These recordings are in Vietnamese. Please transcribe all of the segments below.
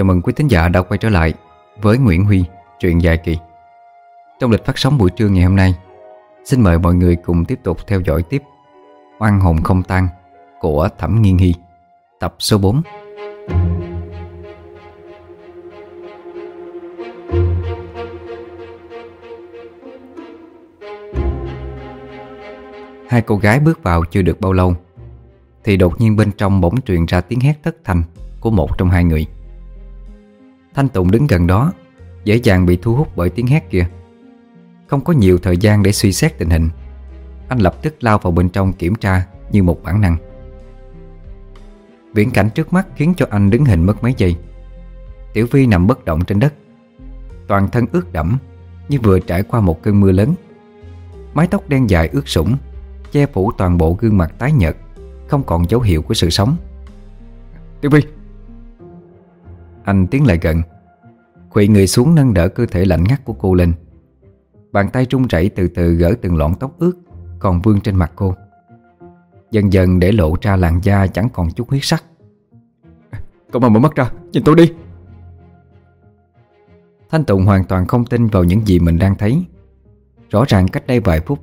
Chào mừng quý thính giả đã quay trở lại với Nguyễn Huy, truyện dài kỳ. Trong lịch phát sóng buổi trưa ngày hôm nay Xin mời mọi người cùng tiếp tục theo dõi tiếp Oan hồn không tan của Thẩm Nghiên Hy Tập số 4 Hai cô gái bước vào chưa được bao lâu Thì đột nhiên bên trong bỗng truyền ra tiếng hét thất thanh Của một trong hai người. Thanh Tùng đứng gần đó, Dễ dàng bị thu hút bởi tiếng hét kia. Không có nhiều thời gian để suy xét tình hình, Anh lập tức lao vào bên trong kiểm tra Như một bản năng. Viễn cảnh trước mắt khiến cho anh đứng hình mất mấy giây. Tiểu Vi nằm bất động trên đất, Toàn thân ướt đẫm Như vừa trải qua một cơn mưa lớn. Mái tóc đen dài ướt sũng, Che phủ toàn bộ gương mặt tái nhợt, Không còn dấu hiệu của sự sống. Tiểu Vi! Anh tiến lại gần. Khuỵ người xuống nâng đỡ cơ thể lạnh ngắt của cô lên. Bàn tay trung rẩy từ từ gỡ từng lọn tóc ướt Còn vương trên mặt cô. Dần dần để lộ ra làn da chẳng còn chút huyết sắc. Cậu mà mở mắt ra Nhìn tôi đi. Thanh Tùng hoàn toàn không tin vào những gì mình đang thấy. Rõ ràng cách đây vài phút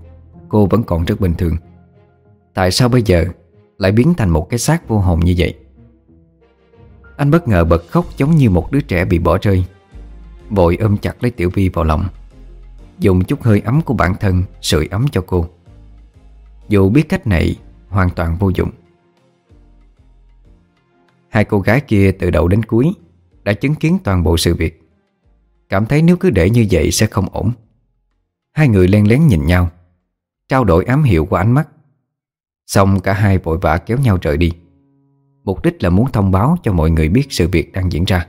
Cô vẫn còn rất bình thường. Tại sao bây giờ Lại biến thành một cái xác vô hồn như vậy anh bất ngờ bật khóc Giống như một đứa trẻ bị bỏ rơi. Vội ôm chặt lấy Tiểu Vi vào lòng. Dùng chút hơi ấm của bản thân, Sưởi ấm cho cô. Dù biết cách này, hoàn toàn vô dụng. Hai cô gái kia từ đầu đến cuối Đã chứng kiến toàn bộ sự việc. Cảm thấy nếu cứ để như vậy sẽ không ổn. Hai người len lén nhìn nhau, Trao đổi ám hiệu qua ánh mắt. Xong cả hai vội vã kéo nhau rời đi. Mục đích là muốn thông báo cho mọi người biết sự việc đang diễn ra.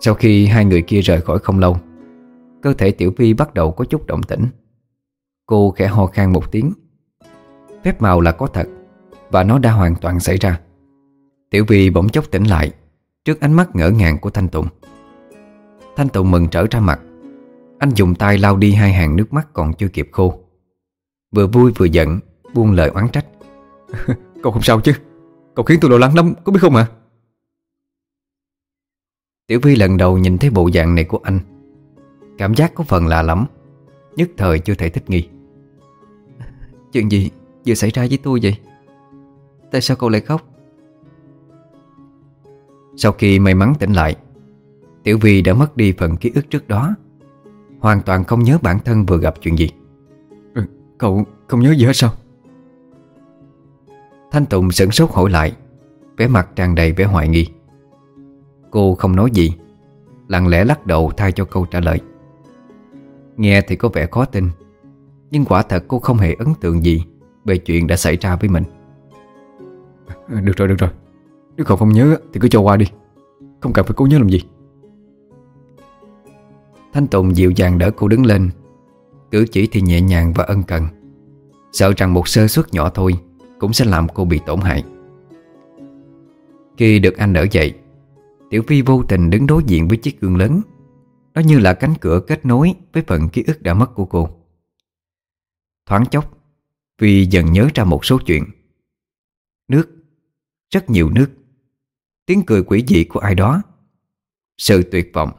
Sau khi hai người kia rời khỏi không lâu, Cơ thể Tiểu Vi bắt đầu có chút động tĩnh. Cô khẽ ho khan một tiếng. Phép màu là có thật, Và nó đã hoàn toàn xảy ra. Tiểu Vi bỗng chốc tỉnh lại Trước ánh mắt ngỡ ngàng của Thanh Tùng. Thanh Tùng mừng trở ra mặt. Anh dùng tay lau đi hai hàng nước mắt còn chưa kịp khô. Vừa vui vừa giận, Buông lời oán trách. Cậu không sao chứ? Cậu khiến tôi lo lắng lắm có biết không ạ Tiểu Vi lần đầu nhìn thấy bộ dạng này của anh Cảm giác có phần lạ lắm Nhất thời chưa thể thích nghi. Chuyện gì vừa xảy ra với tôi vậy? Tại sao cậu lại khóc? Sau khi may mắn tỉnh lại Tiểu Vi đã mất đi phần ký ức trước đó. Hoàn toàn không nhớ bản thân vừa gặp chuyện gì. Ừ, Cậu không nhớ gì hết sao Thanh Tùng sửng sốt hỏi lại vẻ mặt tràn đầy vẻ hoài nghi. Cô không nói gì Lặng lẽ lắc đầu thay cho câu trả lời. Nghe thì có vẻ khó tin Nhưng quả thật cô không hề ấn tượng gì Về chuyện đã xảy ra với mình. Được rồi, được rồi. Nếu cậu không nhớ thì cứ cho qua đi. Không cần phải cố nhớ làm gì. Thanh Tùng dịu dàng đỡ cô đứng lên. Cử chỉ thì nhẹ nhàng và ân cần. Sợ rằng một sơ suất nhỏ thôi cũng sẽ làm cô bị tổn hại. Khi được anh đỡ dậy, Tiểu Phi vô tình đứng đối diện với chiếc gương lớn. Nó như là cánh cửa kết nối Với phần ký ức đã mất của cô. Thoáng chốc, Phi dần nhớ ra một số chuyện. Nước, Rất nhiều nước. Tiếng cười quỷ dị của ai đó. Sự tuyệt vọng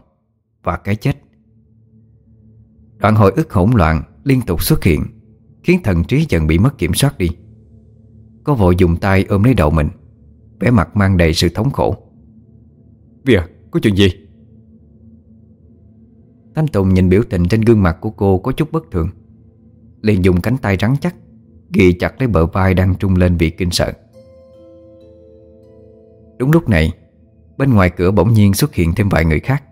Và cái chết. Đoạn hồi ức hỗn loạn liên tục xuất hiện, Khiến thần trí dần bị mất kiểm soát đi. Có vội dùng tay ôm lấy đầu mình vẻ mặt mang đầy sự thống khổ. Vì à, có chuyện gì? Thanh Tùng nhìn biểu tình trên gương mặt của cô có chút bất thường. Liền dùng cánh tay rắn chắc Ghi chặt lấy bờ vai đang trung lên vì kinh sợ. Đúng lúc này Bên ngoài cửa bỗng nhiên xuất hiện thêm vài người khác.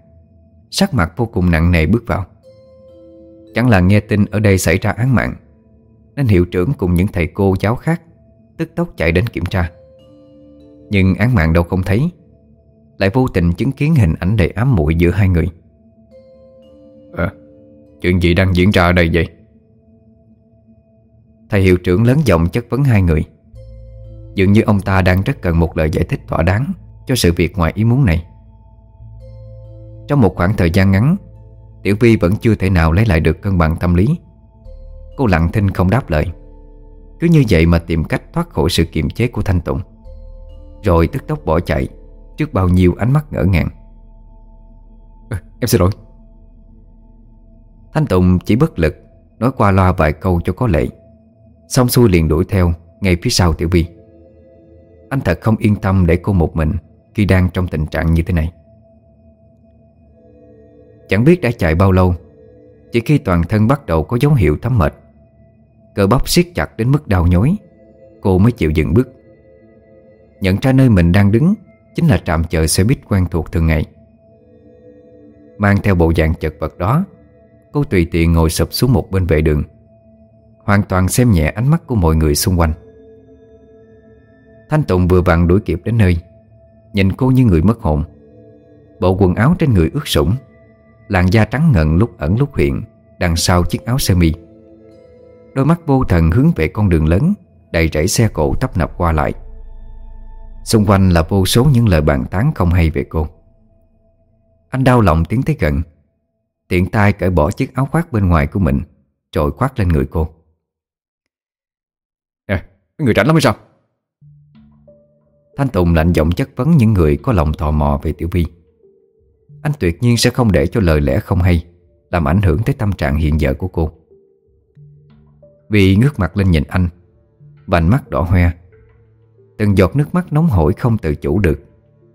Sắc mặt vô cùng nặng nề bước vào. Chẳng là nghe tin ở đây xảy ra án mạng Nên hiệu trưởng cùng những thầy cô giáo khác Tức tốc chạy đến kiểm tra. Nhưng án mạng đâu không thấy Lại vô tình chứng kiến hình ảnh đầy ám muội giữa hai người. À Chuyện gì đang diễn ra ở đây vậy? Thầy hiệu trưởng lớn giọng chất vấn hai người. Dường như ông ta đang rất cần một lời giải thích thỏa đáng Cho sự việc ngoài ý muốn này. Trong một khoảng thời gian ngắn Tiểu Vi vẫn chưa thể nào lấy lại được cân bằng tâm lý. Cô lặng thinh không đáp lời Cứ như vậy mà tìm cách thoát khỏi sự kiềm chế của Thanh Tùng. Rồi tức tốc bỏ chạy Trước bao nhiêu ánh mắt ngỡ ngàng. À, Em xin lỗi. Thanh Tùng chỉ bất lực Nói qua loa vài câu cho có lệ. Xong xuôi liền đuổi theo Ngay phía sau Tiểu Vi. Anh thật không yên tâm để cô một mình Khi đang trong tình trạng như thế này. Chẳng biết đã chạy bao lâu Chỉ khi toàn thân bắt đầu có dấu hiệu thấm mệt Cơ bắp siết chặt đến mức đau nhói. Cô mới chịu dừng bước. Nhận ra nơi mình đang đứng Chính là trạm chờ xe buýt quen thuộc thường ngày. Mang theo bộ dạng chật vật đó, Cô tùy tiện ngồi sụp xuống một bên vệ đường, Hoàn toàn xem nhẹ ánh mắt của mọi người xung quanh. Thanh Tùng vừa vặn đuổi kịp đến nơi, Nhìn cô như người mất hồn. Bộ quần áo trên người ướt sũng, Làn da trắng ngần lúc ẩn lúc hiện, Đằng sau chiếc áo sơ mi. Đôi mắt vô thần hướng về con đường lớn Đầy rẫy xe cộ tấp nập qua lại. Xung quanh là vô số những lời bàn tán không hay về cô. Anh đau lòng tiến tới gần Tiện tay cởi bỏ chiếc áo khoác bên ngoài của mình Rồi khoác lên người cô. Nè, người rảnh lắm hay sao? Thanh Tùng lạnh giọng chất vấn những người có lòng tò mò về Tiểu Vi. Anh tuyệt nhiên sẽ không để cho lời lẽ không hay Làm ảnh hưởng tới tâm trạng hiện giờ của cô vì ngước mặt lên nhìn anh, Vành mắt đỏ hoe. Từng giọt nước mắt nóng hổi không tự chủ được,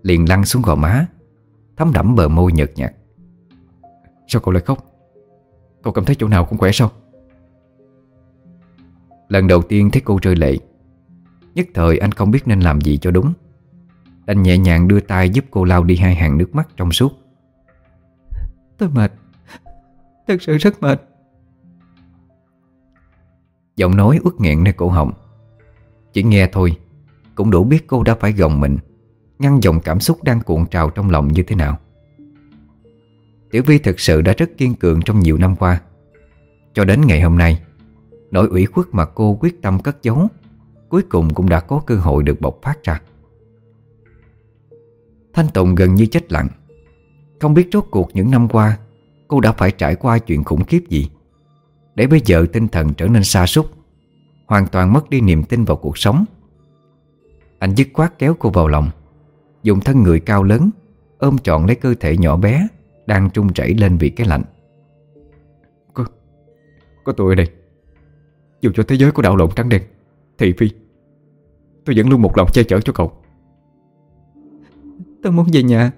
Liền lăn xuống gò má, Thấm đẫm bờ môi nhợt nhạt. Sao cậu lại khóc? Cậu cảm thấy chỗ nào cũng khỏe sao? Lần đầu tiên thấy cô rơi lệ, Nhất thời anh không biết nên làm gì cho đúng. Anh nhẹ nhàng đưa tay giúp cô lau đi hai hàng nước mắt trong suốt. Tôi mệt, Thật sự rất mệt. Giọng nói uất nghẹn nơi cổ họng. Chỉ nghe thôi, Cũng đủ biết cô đã phải gồng mình, Ngăn dòng cảm xúc đang cuộn trào trong lòng như thế nào. Tiểu Vi thực sự đã rất kiên cường trong nhiều năm qua. Cho đến ngày hôm nay, Nỗi ủy khuất mà cô quyết tâm cất giấu, Cuối cùng cũng đã có cơ hội được bộc phát ra. Thanh Tùng gần như chết lặng. Không biết rốt cuộc những năm qua, Cô đã phải trải qua chuyện khủng khiếp gì. Để bây giờ tinh thần trở nên xa sút, Hoàn toàn mất đi niềm tin vào cuộc sống. Anh dứt khoát kéo cô vào lòng, Dùng thân người cao lớn, Ôm trọn lấy cơ thể nhỏ bé Đang trung chảy lên vì cái lạnh. Có Có tôi ở đây. Dù cho thế giới có đảo lộn trắng đen, Thị phi, Tôi vẫn luôn một lòng che chở cho cậu. Tôi muốn về nhà,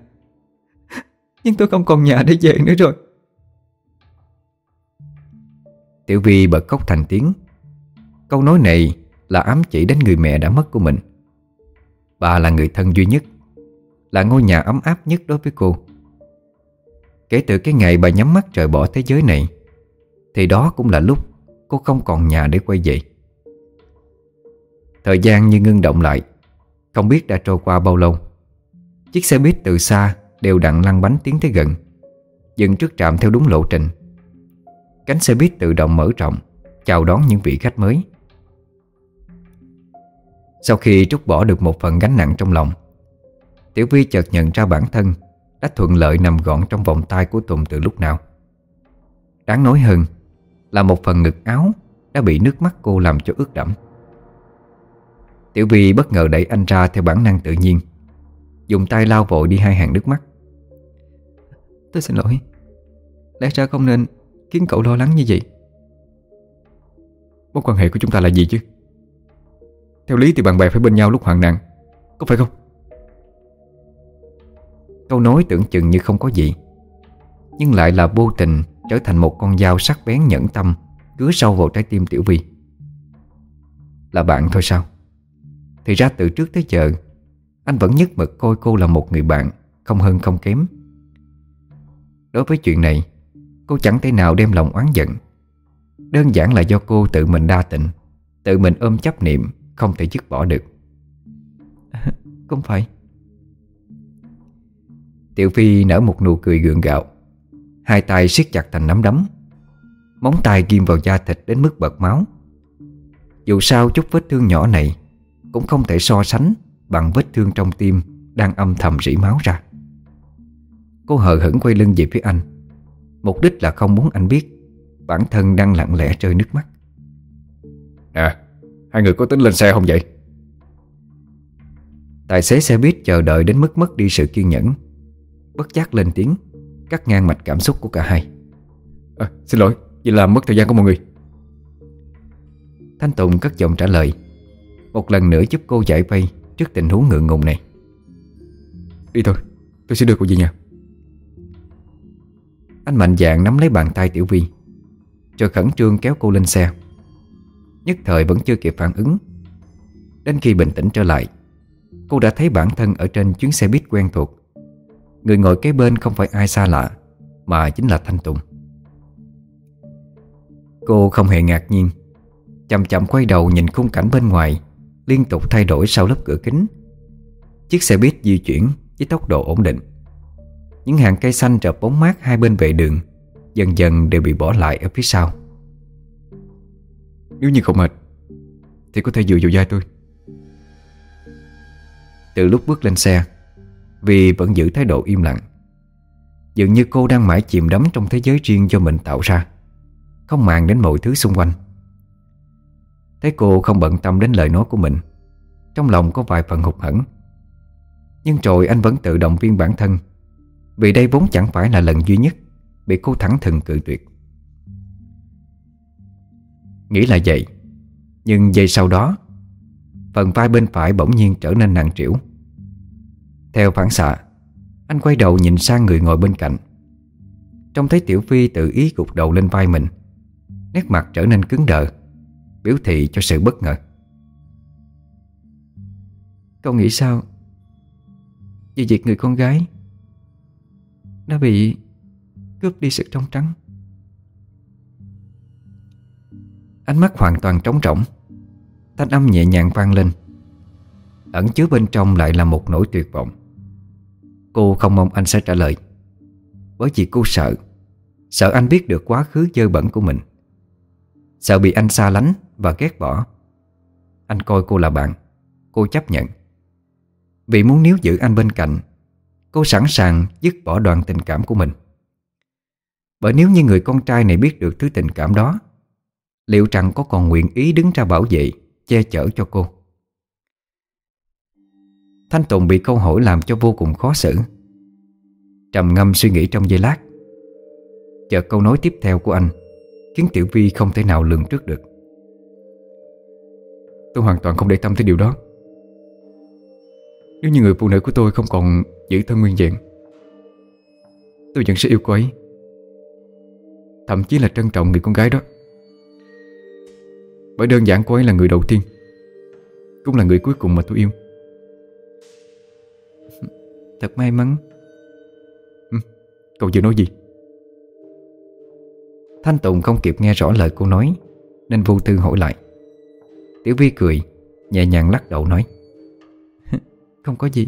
Nhưng tôi không còn nhà để về nữa rồi. Tiểu Vi bật khóc thành tiếng. Câu nói này là ám chỉ đến người mẹ đã mất của mình. Bà là người thân duy nhất, Là ngôi nhà ấm áp nhất đối với cô. Kể từ cái ngày bà nhắm mắt rời bỏ thế giới này, Thì đó cũng là lúc cô không còn nhà để quay về. Thời gian như ngưng động lại, Không biết đã trôi qua bao lâu. Chiếc xe buýt từ xa Đều đặn lăn bánh tiến tới gần, Dừng trước trạm theo đúng lộ trình. Cánh xe buýt tự động mở rộng, Chào đón những vị khách mới. Sau khi trút bỏ được một phần gánh nặng trong lòng, Tiểu Vi chợt nhận ra bản thân Đã thuận lợi nằm gọn trong vòng tay của Tùng từ lúc nào. Đáng nói hơn Là một phần ngực áo Đã bị nước mắt cô làm cho ướt đẫm. Tiểu Vi bất ngờ đẩy anh ra theo bản năng tự nhiên, Dùng tay lau vội đi hai hàng nước mắt. Tôi xin lỗi, Lẽ ra không nên khiến cậu lo lắng như vậy? Mối quan hệ của chúng ta là gì chứ? Theo lý thì bạn bè phải bên nhau lúc hoạn nạn, Có phải không? Câu nói tưởng chừng như không có gì, Nhưng lại là vô tình Trở thành một con dao sắc bén nhẫn tâm Cứa sâu vào trái tim Tiểu Vi. Là bạn thôi sao? Thì ra từ trước tới giờ, Anh vẫn nhất mực coi cô là một người bạn Không hơn không kém. Đối với chuyện này Cô chẳng thể nào đem lòng oán giận. Đơn giản là do cô tự mình đa tình Tự mình ôm chấp niệm Không thể dứt bỏ được. Không phải. Tiểu Phi nở một nụ cười gượng gạo. Hai tay siết chặt thành nắm đấm. Móng tay ghim vào da thịt đến mức bật máu. Dù sao chút vết thương nhỏ này Cũng không thể so sánh Bằng vết thương trong tim Đang âm thầm rỉ máu ra. Cô hờ hững quay lưng về phía anh Mục đích là không muốn anh biết. Bản thân đang lặng lẽ rơi nước mắt. Nè Hai người có tính lên xe không vậy? Tài xế xe buýt chờ đợi đến mức mất đi sự kiên nhẫn. Bất giác lên tiếng Cắt ngang mạch cảm xúc của cả hai. À, Xin lỗi, vậy là mất thời gian của mọi người. Thanh Tùng cất giọng trả lời. Một lần nữa giúp cô giải vây Trước tình huống ngượng ngùng này. Đi thôi, tôi sẽ đưa cô về nhà anh mạnh dạn nắm lấy bàn tay Tiểu Vi Rồi khẩn trương kéo cô lên xe. Nhất thời vẫn chưa kịp phản ứng. Đến khi bình tĩnh trở lại, Cô đã thấy bản thân ở trên chuyến xe buýt quen thuộc. Người ngồi kế bên không phải ai xa lạ, Mà chính là Thanh Tùng. Cô không hề ngạc nhiên, Chậm chậm quay đầu nhìn khung cảnh bên ngoài, Liên tục thay đổi sau lớp cửa kính. Chiếc xe buýt di chuyển với tốc độ ổn định. Những hàng cây xanh trợp bóng mát hai bên vệ đường Dần dần đều bị bỏ lại ở phía sau. Nếu như không mệt Thì có thể dựa vào vai tôi. Từ lúc bước lên xe Vì vẫn giữ thái độ im lặng. Dường như cô đang mãi chìm đắm trong thế giới riêng do mình tạo ra Không màng đến mọi thứ xung quanh. Thấy cô không bận tâm đến lời nói của mình. Trong lòng có vài phần hụt hẫng. Nhưng rồi anh vẫn tự động viên bản thân vì đây vốn chẳng phải là lần duy nhất Bị cô thẳng thừng cự tuyệt. Nghĩ là vậy, Nhưng giây sau đó, Phần vai bên phải bỗng nhiên trở nên nặng trĩu. Theo phản xạ, Anh quay đầu nhìn sang người ngồi bên cạnh. Trông thấy Tiểu Phi tự ý gục đầu lên vai mình, Nét mặt trở nên cứng đờ, Biểu thị cho sự bất ngờ. Cậu nghĩ sao? Vì việc người con gái đã bị Cướp đi sự trong trắng. Ánh mắt hoàn toàn trống rỗng, Thanh âm nhẹ nhàng vang lên. Ẩn chứa bên trong lại là một nỗi tuyệt vọng. Cô không mong anh sẽ trả lời, Bởi vì cô sợ Sợ anh biết được quá khứ dơ bẩn của mình. Sợ bị anh xa lánh và ghét bỏ. Anh coi cô là bạn, Cô chấp nhận. Vì muốn níu giữ anh bên cạnh Cô sẵn sàng dứt bỏ đoạn tình cảm của mình. Bởi nếu như người con trai này biết được thứ tình cảm đó, Liệu rằng có còn nguyện ý đứng ra bảo vệ, Che chở cho cô? Thanh Tùng bị câu hỏi làm cho vô cùng khó xử. Trầm ngâm suy nghĩ trong giây lát. Chợt câu nói tiếp theo của anh Khiến Tiểu Vi không thể nào lường trước được. Tôi hoàn toàn không để tâm tới điều đó. Nếu như người phụ nữ của tôi không còn giữ thân nguyên vẹn Tôi vẫn sẽ yêu cô ấy. Thậm chí là trân trọng người con gái đó. Bởi đơn giản cô ấy là người đầu tiên Cũng là người cuối cùng mà tôi yêu. Thật may mắn. Ừ, Cậu vừa nói gì? Thanh Tùng không kịp nghe rõ lời cô nói Nên vô tư hỏi lại. Tiểu Vi cười Nhẹ nhàng lắc đầu nói không có gì.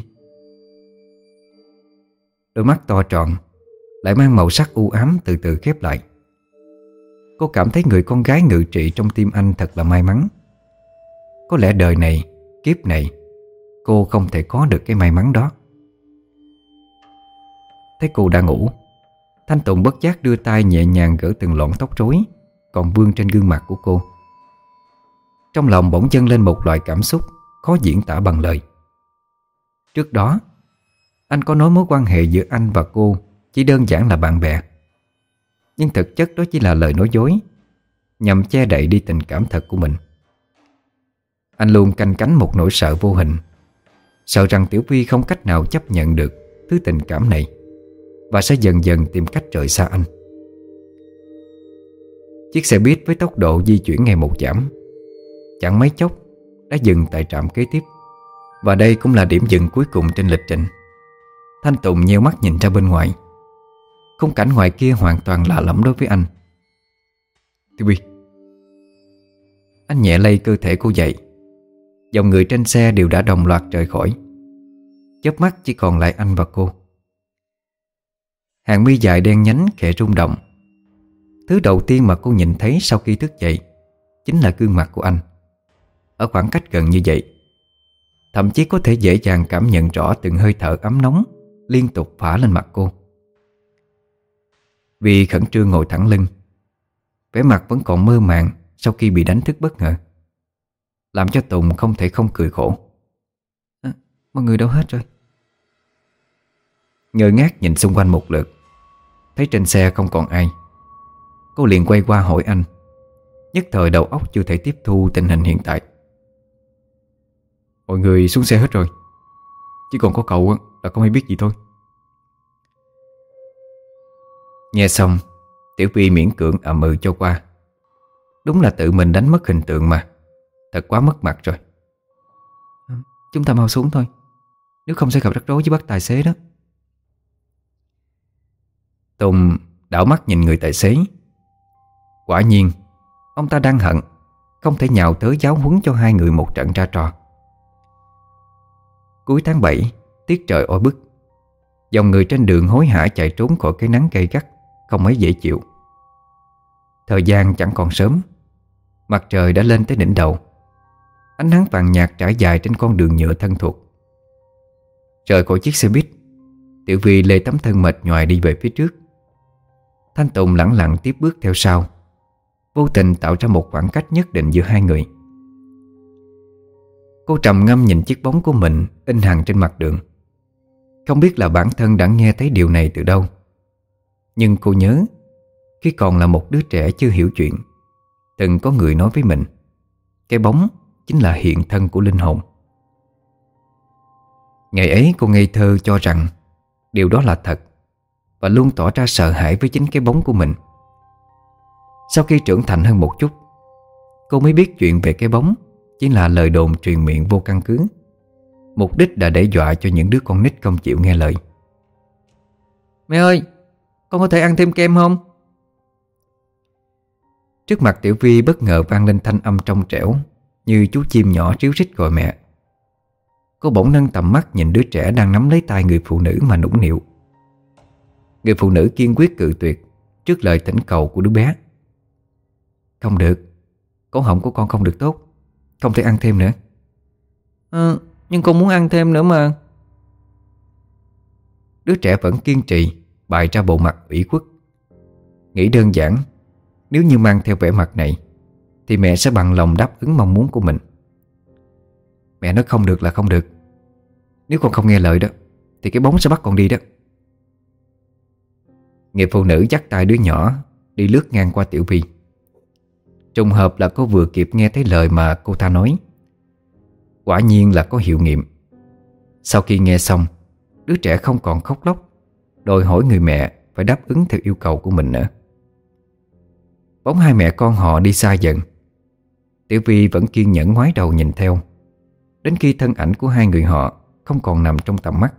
Đôi mắt to tròn Lại mang màu sắc u ám từ từ khép lại. Cô cảm thấy người con gái ngự trị trong tim anh thật là may mắn. Có lẽ đời này, kiếp này Cô không thể có được cái may mắn đó. Thấy cô đang ngủ Thanh Tùng bất giác đưa tay nhẹ nhàng gỡ từng lọn tóc rối Còn vương trên gương mặt của cô. Trong lòng bỗng dâng lên một loại cảm xúc Khó diễn tả bằng lời. Trước đó, Anh có nói mối quan hệ giữa anh và cô Chỉ đơn giản là bạn bè. Nhưng thực chất đó chỉ là lời nói dối, Nhằm che đậy đi tình cảm thật của mình. Anh luôn canh cánh một nỗi sợ vô hình, Sợ rằng Tiểu Vi không cách nào chấp nhận được Thứ tình cảm này và sẽ dần dần tìm cách rời xa anh. Chiếc xe buýt với tốc độ di chuyển ngày một giảm, Chẳng mấy chốc Đã dừng tại trạm kế tiếp. Và đây cũng là điểm dừng cuối cùng trên lịch trình. Thanh Tùng nheo mắt nhìn ra bên ngoài. Khung cảnh ngoài kia hoàn toàn lạ lẫm đối với anh. Tiêu Bi Anh nhẹ lay cơ thể cô dậy. Dòng người trên xe đều đã đồng loạt rời khỏi. Chớp mắt chỉ còn lại anh và cô. Hàng mi dài đen nhánh khẽ rung động. Thứ đầu tiên mà cô nhìn thấy sau khi thức dậy Chính là gương mặt của anh. Ở khoảng cách gần như vậy Thậm chí có thể dễ dàng cảm nhận rõ từng hơi thở ấm nóng Liên tục phả lên mặt cô. Vì khẩn trương ngồi thẳng lưng vẻ mặt vẫn còn mơ màng Sau khi bị đánh thức bất ngờ Làm cho Tùng không thể không cười khổ. À, Mọi người đâu hết rồi? Ngơ ngác nhìn xung quanh một lượt Thấy trên xe không còn ai. Cô liền quay qua hỏi anh Nhất thời đầu óc chưa thể tiếp thu tình hình hiện tại. Mọi người xuống xe hết rồi. Chỉ còn có cậu là không hay biết gì thôi. Nghe xong Tiểu Vi miễn cưỡng ậm ừ cho qua. Đúng là tự mình đánh mất hình tượng mà. Thật quá mất mặt rồi. Chúng ta mau xuống thôi. Nếu không sẽ gặp rắc rối với bắt tài xế đó. Tùng đảo mắt nhìn người tài xế. Quả nhiên Ông ta đang hận Không thể nhào tới giáo huấn cho hai người một trận ra trò Cuối tháng 7 Tiết trời oi bức. Dòng người trên đường hối hả chạy trốn khỏi cái nắng gay gắt, Không mấy dễ chịu. Thời gian chẳng còn sớm, Mặt trời đã lên tới đỉnh đầu. Ánh nắng vàng nhạt trải dài trên con đường nhựa thân thuộc. Rời khỏi chiếc xe buýt, Tiểu Vi lê tấm thân mệt nhoài đi về phía trước. Thanh Tùng lẳng lặng tiếp bước theo sau. Vô tình tạo ra một khoảng cách nhất định giữa hai người. Cô trầm ngâm nhìn chiếc bóng của mình In hằn trên mặt đường. Không biết là bản thân đã nghe thấy điều này từ đâu. Nhưng cô nhớ, Khi còn là một đứa trẻ chưa hiểu chuyện, Từng có người nói với mình, Cái bóng chính là hiện thân của linh hồn. Ngày ấy cô ngây thơ cho rằng Điều đó là thật Và luôn tỏ ra sợ hãi với chính cái bóng của mình. Sau khi trưởng thành hơn một chút, Cô mới biết chuyện về cái bóng chỉ là lời đồn truyền miệng vô căn cứ. Mục đích là để dọa cho những đứa con nít không chịu nghe lời. Mẹ ơi Con có thể ăn thêm kem không? Trước mặt Tiểu Vi bất ngờ vang lên thanh âm trong trẻo Như chú chim nhỏ ríu rít gọi mẹ. Cô bỗng nâng tầm mắt nhìn đứa trẻ đang nắm lấy tay người phụ nữ mà nũng nịu. Người phụ nữ kiên quyết cự tuyệt Trước lời thỉnh cầu của đứa bé. Không được Cổ họng của con không được tốt Không thể ăn thêm nữa. À, Nhưng con muốn ăn thêm nữa mà. Đứa trẻ vẫn kiên trì Bày ra bộ mặt ủy khuất. Nghĩ đơn giản Nếu như mang theo vẻ mặt này Thì mẹ sẽ bằng lòng đáp ứng mong muốn của mình. Mẹ nói không được là không được. Nếu con không nghe lời đó Thì cái bóng sẽ bắt con đi đó. Người phụ nữ dắt tay đứa nhỏ Đi lướt ngang qua Tiểu Vi Trùng hợp là cô vừa kịp nghe thấy lời mà cô ta nói. Quả nhiên là có hiệu nghiệm. Sau khi nghe xong, Đứa trẻ không còn khóc lóc, Đòi hỏi người mẹ phải đáp ứng theo yêu cầu của mình nữa. Bóng hai mẹ con họ đi xa dần. Tiểu Vi vẫn kiên nhẫn ngoái đầu nhìn theo. Đến khi thân ảnh của hai người họ Không còn nằm trong tầm mắt.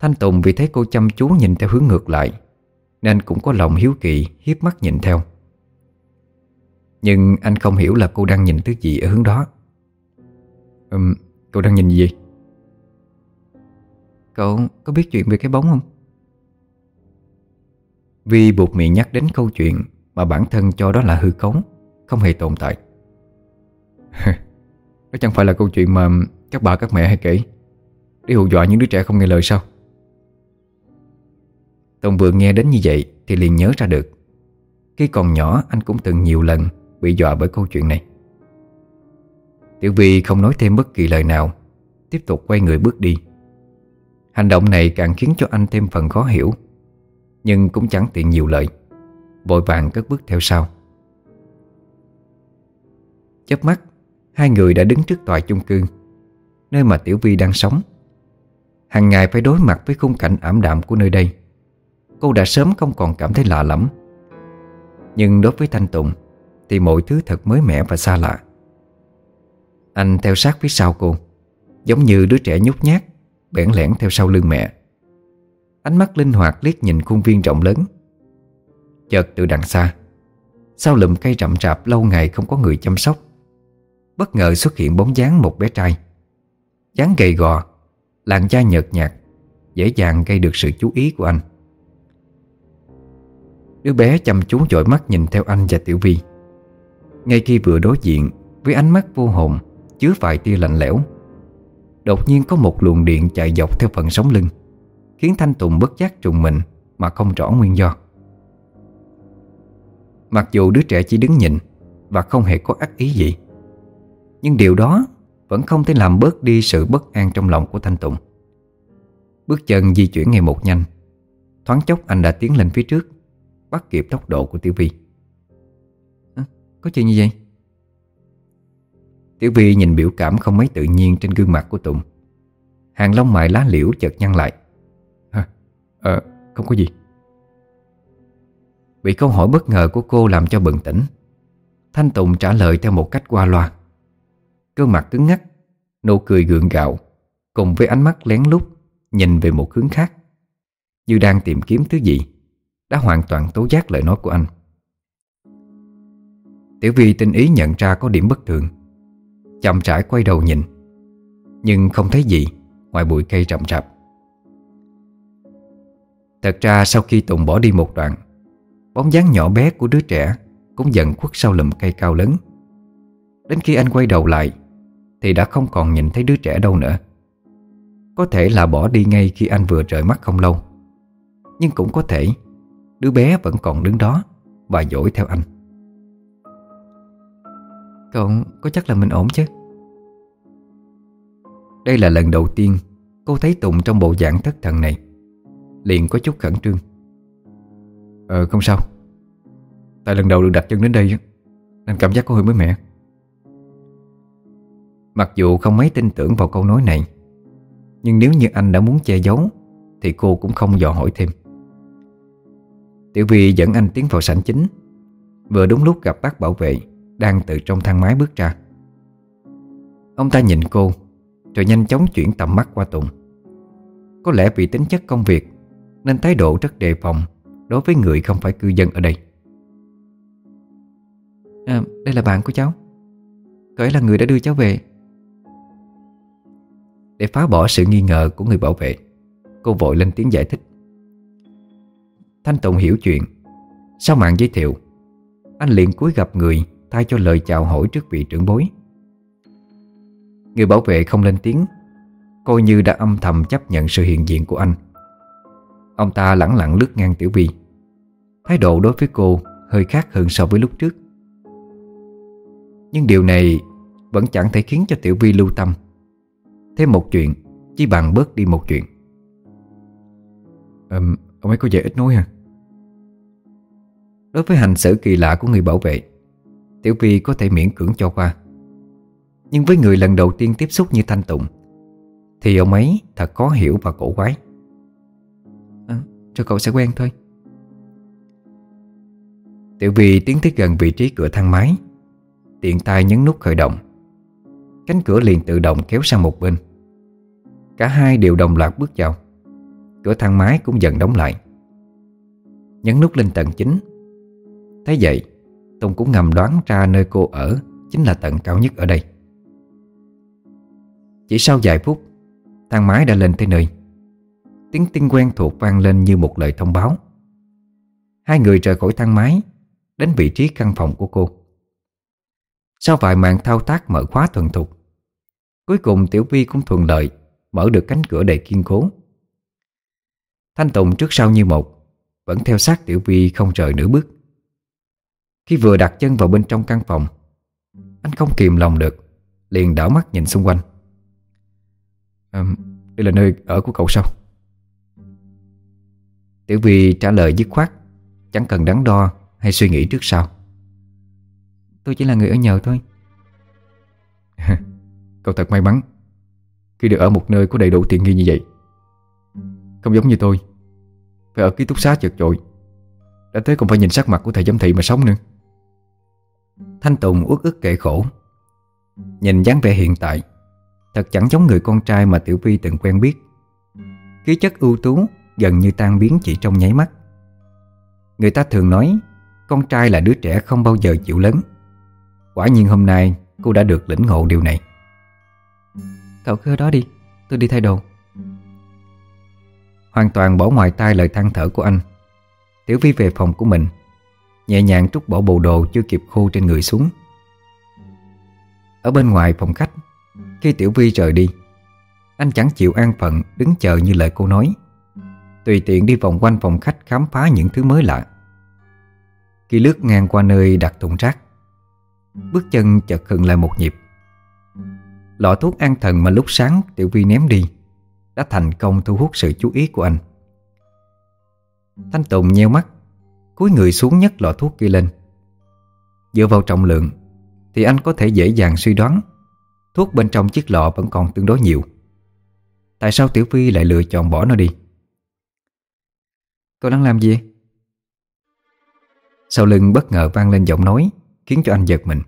Thanh Tùng vì thấy cô chăm chú nhìn theo hướng ngược lại, Nên cũng có lòng hiếu kỳ hiếp mắt nhìn theo. Nhưng anh không hiểu là cô đang nhìn thứ gì ở hướng đó. Ừm, Cô đang nhìn gì? Vậy? Cậu có biết chuyện về cái bóng không? Vi buộc miệng nhắc đến câu chuyện Mà bản thân cho đó là hư cấu Không hề tồn tại. Đó chẳng phải là câu chuyện mà các bà các mẹ hay kể. Để hù dọa những đứa trẻ không nghe lời sao? Tùng vừa nghe đến như vậy Thì liền nhớ ra được. Khi còn nhỏ anh cũng từng nhiều lần Bị dọa bởi câu chuyện này. Tiểu Vi không nói thêm bất kỳ lời nào, Tiếp tục quay người bước đi. Hành động này càng khiến cho anh thêm phần khó hiểu, Nhưng cũng chẳng tiện nhiều lời, Vội vàng cất bước theo sau. Chớp mắt, Hai người đã đứng trước tòa chung cư, Nơi mà Tiểu Vi đang sống. Hàng ngày phải đối mặt với khung cảnh ảm đạm của nơi đây. Cô đã sớm không còn cảm thấy lạ lắm Nhưng đối với Thanh Tùng thì mọi thứ thật mới mẻ và xa lạ. Anh theo sát phía sau cô, Giống như đứa trẻ nhút nhát, Bẽn lẽn theo sau lưng mẹ. Ánh mắt linh hoạt liếc nhìn khuôn viên rộng lớn. Chợt từ đằng xa, Sau lùm cây rậm rạp lâu ngày không có người chăm sóc, Bất ngờ xuất hiện bóng dáng một bé trai. Dáng gầy gò, Làn da nhợt nhạt, Dễ dàng gây được sự chú ý của anh. Đứa bé chăm chú dội mắt nhìn theo anh và Tiểu Vi. Ngay khi vừa đối diện Với ánh mắt vô hồn, Chứa vài tia lạnh lẽo, Đột nhiên có một luồng điện chạy dọc theo phần sống lưng, Khiến Thanh Tùng bất giác trùng mình Mà không rõ nguyên do. Mặc dù đứa trẻ chỉ đứng nhìn Và không hề có ác ý gì, Nhưng điều đó Vẫn không thể làm bớt đi sự bất an trong lòng của Thanh Tùng. Bước chân di chuyển ngày một nhanh, Thoáng chốc anh đã tiến lên phía trước, Bắt kịp tốc độ của Tiểu Vi. Có chuyện gì vậy? Tiểu Vi nhìn biểu cảm không mấy tự nhiên trên gương mặt của Tùng. Hàng lông mày lá liễu chợt nhăn lại. Hả? Ờ, không có gì. Bị câu hỏi bất ngờ của cô làm cho bừng tỉnh. Thanh Tùng trả lời theo một cách qua loa. Cơ mặt cứng ngắc Nụ cười gượng gạo Cùng với ánh mắt lén lút Nhìn về một hướng khác. Như đang tìm kiếm thứ gì Đã hoàn toàn tố giác lời nói của anh. Tiểu Vi tinh ý nhận ra có điểm bất thường. Chậm rãi quay đầu nhìn, Nhưng không thấy gì Ngoài bụi cây rậm rạp. Thật ra sau khi Tùng bỏ đi một đoạn, Bóng dáng nhỏ bé của đứa trẻ Cũng dần khuất sau lùm cây cao lớn. Đến khi anh quay đầu lại, Thì đã không còn nhìn thấy đứa trẻ đâu nữa. Có thể là bỏ đi ngay khi anh vừa rời mắt không lâu, Nhưng cũng có thể Đứa bé vẫn còn đứng đó Và dỗi theo anh còn có chắc là mình ổn chứ? Đây là lần đầu tiên Cô thấy Tùng trong bộ dạng thất thần này. Liền có chút khẩn trương. Ờ không sao. Tại lần đầu được đặt chân đến đây Nên cảm giác có hơi mới mẻ. Mặc dù không mấy tin tưởng vào câu nói này, Nhưng nếu như anh đã muốn che giấu, Thì cô cũng không dò hỏi thêm. Tiểu Vi dẫn anh tiến vào sảnh chính. Vừa đúng lúc gặp bác bảo vệ đang từ trong thang máy bước ra. Ông ta nhìn cô, Rồi nhanh chóng chuyển tầm mắt qua Tùng. Có lẽ vì tính chất công việc, Nên thái độ rất đề phòng Đối với người không phải cư dân ở đây. À đây là bạn của cháu. Cậu ấy là người đã đưa cháu về. Để phá bỏ sự nghi ngờ của người bảo vệ, Cô vội lên tiếng giải thích. Thanh Tùng hiểu chuyện. Sau mạng giới thiệu, Anh liền cúi gặp người Thay cho lời chào hỏi trước vị trưởng bối. Người bảo vệ không lên tiếng Coi như đã âm thầm chấp nhận sự hiện diện của anh. Ông ta lẳng lặng lướt ngang Tiểu Vi. Thái độ đối với cô hơi khác hơn so với lúc trước. Nhưng điều này vẫn chẳng thể khiến cho Tiểu Vi lưu tâm. Thêm một chuyện Chỉ bằng bớt đi một chuyện. À, Ông ấy có vẻ ít nói hả Đối với hành xử kỳ lạ của người bảo vệ Tiểu Vi có thể miễn cưỡng cho qua. Nhưng với người lần đầu tiên tiếp xúc như Thanh Tùng Thì ông ấy thật khó hiểu và cổ quái. À, Rồi cậu sẽ quen thôi. Tiểu Vi tiến tới gần vị trí cửa thang máy Tiện tay nhấn nút khởi động. Cánh cửa liền tự động kéo sang một bên. Cả hai đều đồng loạt bước vào. Cửa thang máy cũng dần đóng lại. Nhấn nút lên tầng 9 Thấy vậy Tùng cũng ngầm đoán ra nơi cô ở Chính là tầng cao nhất ở đây. Chỉ sau vài phút, Thang máy đã lên tới nơi. Tiếng tin quen thuộc vang lên như một lời thông báo. Hai người rời khỏi thang máy, Đến vị trí căn phòng của cô. Sau vài màn thao tác mở khóa thuần thục, Cuối cùng Tiểu Vi cũng thuận lợi Mở được cánh cửa đầy kiên cố. Thanh Tùng trước sau như một, Vẫn theo sát Tiểu Vi không rời nửa bước. Khi vừa đặt chân vào bên trong căn phòng Anh không kìm lòng được Liền đảo mắt nhìn xung quanh. À, Đây là nơi ở của cậu sao? Tiểu Vi trả lời dứt khoát Chẳng cần đắn đo hay suy nghĩ trước sau. Tôi chỉ là người ở nhờ thôi. Cậu thật may mắn Khi được ở một nơi có đầy đủ tiện nghi như vậy. Không giống như tôi Phải ở ký túc xá chật chội. Đã thế còn phải nhìn sắc mặt của thầy giám thị mà sống nữa. Thanh Tùng uất ức kệ khổ. Nhìn dáng vẻ hiện tại, Thật chẳng giống người con trai mà Tiểu Vi từng quen biết. Khí chất ưu tú Gần như tan biến chỉ trong nháy mắt. Người ta thường nói, Con trai là đứa trẻ không bao giờ chịu lớn. Quả nhiên hôm nay, Cô đã được lĩnh ngộ điều này. Cậu cứ ở đó đi, Tôi đi thay đồ. Hoàn toàn bỏ ngoài tai lời than thở của anh, Tiểu Vi về phòng của mình. Nhẹ nhàng trút bỏ bộ đồ chưa kịp khô trên người xuống. Ở bên ngoài phòng khách, Khi Tiểu Vi rời đi, Anh chẳng chịu an phận đứng chờ như lời cô nói. Tùy tiện đi vòng quanh phòng khách khám phá những thứ mới lạ. Khi lướt ngang qua nơi đặt thùng rác, Bước chân chợt khựng lại một nhịp. Lọ thuốc an thần mà lúc sáng Tiểu Vi ném đi Đã thành công thu hút sự chú ý của anh. Thanh Tùng nheo mắt cúi người xuống nhấc lọ thuốc kia lên. Dựa vào trọng lượng Thì anh có thể dễ dàng suy đoán Thuốc bên trong chiếc lọ vẫn còn tương đối nhiều. Tại sao Tiểu Phi lại lựa chọn bỏ nó đi? Cậu đang làm gì? Sau lưng bất ngờ vang lên giọng nói Khiến cho anh giật mình.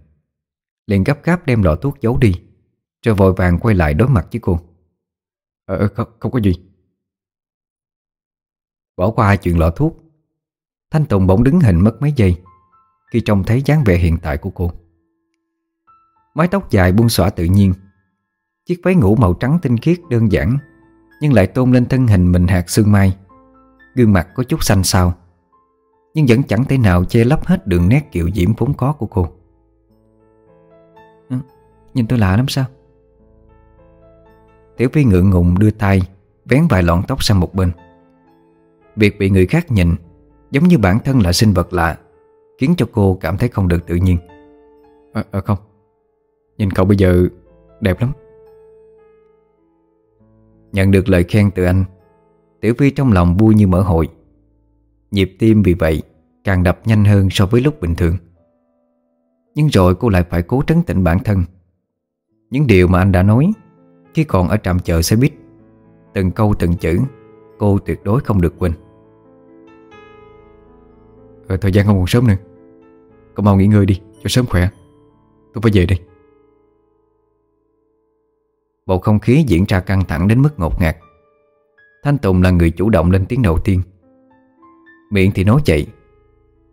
Liền gấp gáp đem lọ thuốc giấu đi Rồi vội vàng quay lại đối mặt với cô. Ờ, ờ không, không có gì. Bỏ qua chuyện lọ thuốc Thanh Tùng bỗng đứng hình mất mấy giây Khi trông thấy dáng vẻ hiện tại của cô. Mái tóc dài buông xõa tự nhiên Chiếc váy ngủ màu trắng tinh khiết đơn giản Nhưng lại tôn lên thân hình mình hạt sương mai. Gương mặt có chút xanh xao Nhưng vẫn chẳng thể nào che lấp hết đường nét kiệu diễm vốn có của cô. Ừ, Nhìn tôi lạ lắm sao? Tiểu Phi ngượng ngùng đưa tay Vén vài lọn tóc sang một bên. Việc bị người khác nhìn Giống như bản thân là sinh vật lạ Khiến cho cô cảm thấy không được tự nhiên. À, à không. Nhìn cậu bây giờ đẹp lắm. Nhận được lời khen từ anh Tiểu Phi trong lòng vui như mở hội. Nhịp tim vì vậy Càng đập nhanh hơn so với lúc bình thường. Nhưng rồi cô lại phải cố trấn tĩnh bản thân. Những điều mà anh đã nói Khi còn ở trạm chợ xe buýt Từng câu từng chữ Cô tuyệt đối không được quên Ờ, thời gian không còn sớm nữa. Cậu mau nghỉ ngơi đi cho sớm khỏe. Tôi phải về đây. Bầu không khí diễn ra căng thẳng đến mức ngột ngạt. Thanh Tùng là người chủ động lên tiếng đầu tiên. Miệng thì nói chạy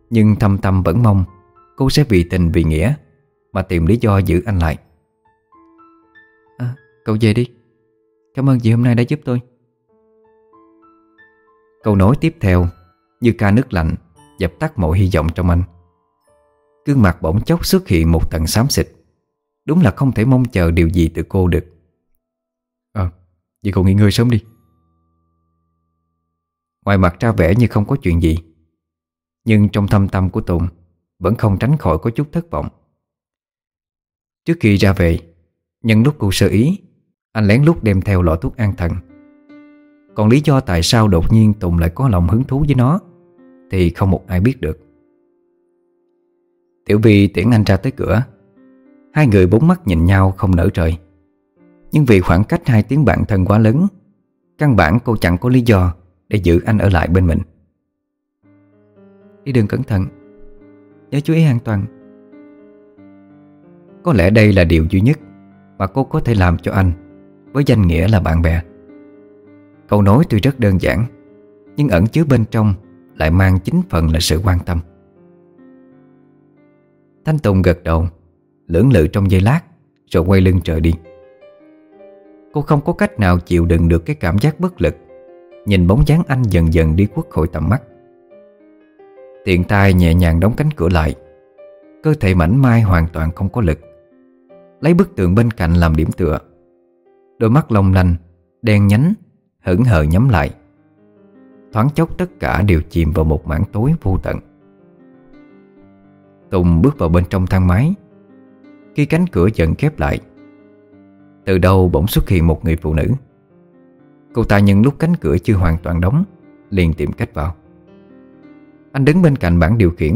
Nhưng thâm tâm vẫn mong Cô sẽ vì tình vì nghĩa Mà tìm lý do giữ anh lại. À, Cậu về đi. Cảm ơn chị hôm nay đã giúp tôi. Câu nói tiếp theo Như ca nước lạnh Dập tắt mọi hy vọng trong anh. Gương mặt bỗng chốc xuất hiện một tầng xám xịt. Đúng là không thể mong chờ điều gì từ cô được. Ờ, vậy cậu nghỉ ngơi sớm đi. Ngoài mặt ra vẻ như không có chuyện gì Nhưng trong thâm tâm của Tùng Vẫn không tránh khỏi có chút thất vọng. Trước khi ra về Nhân lúc cô sơ ý Anh lén lút đem theo lọ thuốc an thần. Còn lý do tại sao đột nhiên Tùng lại có lòng hứng thú với nó? Thì không một ai biết được. Tiểu Vi tiễn anh ra tới cửa. Hai người bốn mắt nhìn nhau không nở trời. Nhưng vì khoảng cách hai tiếng bạn thân quá lớn, Căn bản cô chẳng có lý do Để giữ anh ở lại bên mình. Đi đường cẩn thận, Nhớ chú ý an toàn. Có lẽ đây là điều duy nhất Mà cô có thể làm cho anh Với danh nghĩa là bạn bè. Câu nói tuy rất đơn giản, Nhưng ẩn chứa bên trong lại mang chính phần là sự quan tâm. Thanh Tùng gật đầu, Lưỡng lự trong giây lát, Rồi quay lưng trời đi. Cô không có cách nào chịu đựng được cái cảm giác bất lực, Nhìn bóng dáng anh dần dần đi khuất khỏi tầm mắt. Tiện tay nhẹ nhàng đóng cánh cửa lại, Cơ thể mảnh mai hoàn toàn không có lực. Lấy bức tượng bên cạnh làm điểm tựa, Đôi mắt long lanh, Đen nhánh, Hững hờ nhắm lại. Thoáng chốc tất cả đều chìm vào một mảng tối vô tận. Tùng bước vào bên trong thang máy. Khi cánh cửa dần khép lại, Từ đâu bỗng xuất hiện một người phụ nữ. Cô ta nhân lúc cánh cửa chưa hoàn toàn đóng, Liền tìm cách vào. Anh đứng bên cạnh bảng điều khiển,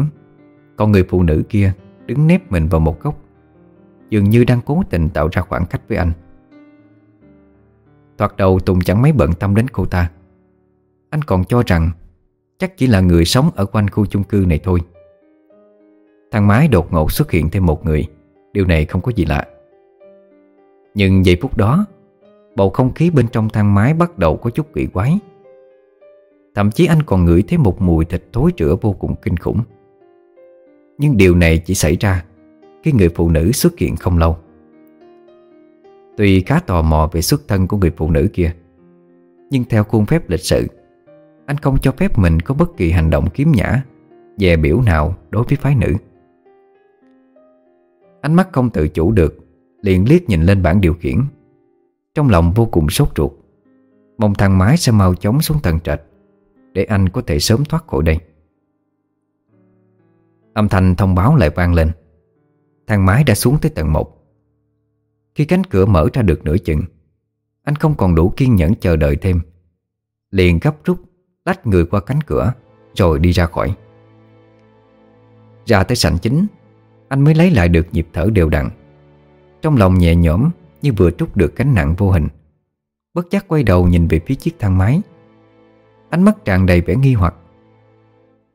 Còn người phụ nữ kia đứng nép mình vào một góc, Dường như đang cố tình tạo ra khoảng cách với anh. Thoạt đầu Tùng chẳng mấy bận tâm đến cô ta. Anh còn cho rằng Chắc chỉ là người sống ở quanh khu chung cư này thôi. Thang máy đột ngột xuất hiện thêm một người. Điều này không có gì lạ. Nhưng giây phút đó, Bầu không khí bên trong thang máy bắt đầu có chút kỳ quái. Thậm chí anh còn ngửi thấy một mùi thịt thối rữa vô cùng kinh khủng. Nhưng điều này chỉ xảy ra Khi người phụ nữ xuất hiện không lâu. Tuy khá tò mò về xuất thân của người phụ nữ kia, Nhưng theo khuôn phép lịch sự anh không cho phép mình có bất kỳ hành động kiếm nhã Dè biểu nào đối với phái nữ. Ánh mắt không tự chủ được, Liền liếc nhìn lên bảng điều khiển. Trong lòng vô cùng sốt ruột, Mong thang máy sẽ mau chóng xuống tầng trệt Để anh có thể sớm thoát khỏi đây. Âm thanh thông báo lại vang lên. Thang máy đã xuống tới tầng 1 Khi cánh cửa mở ra được nửa chừng, Anh không còn đủ kiên nhẫn chờ đợi thêm, Liền gấp rút Lách người qua cánh cửa, Rồi đi ra khỏi. Ra tới sảnh chính, Anh mới lấy lại được nhịp thở đều đặn. Trong lòng nhẹ nhõm Như vừa trút được cánh nặng vô hình, Bất giác quay đầu nhìn về phía chiếc thang máy. Ánh mắt tràn đầy vẻ nghi hoặc.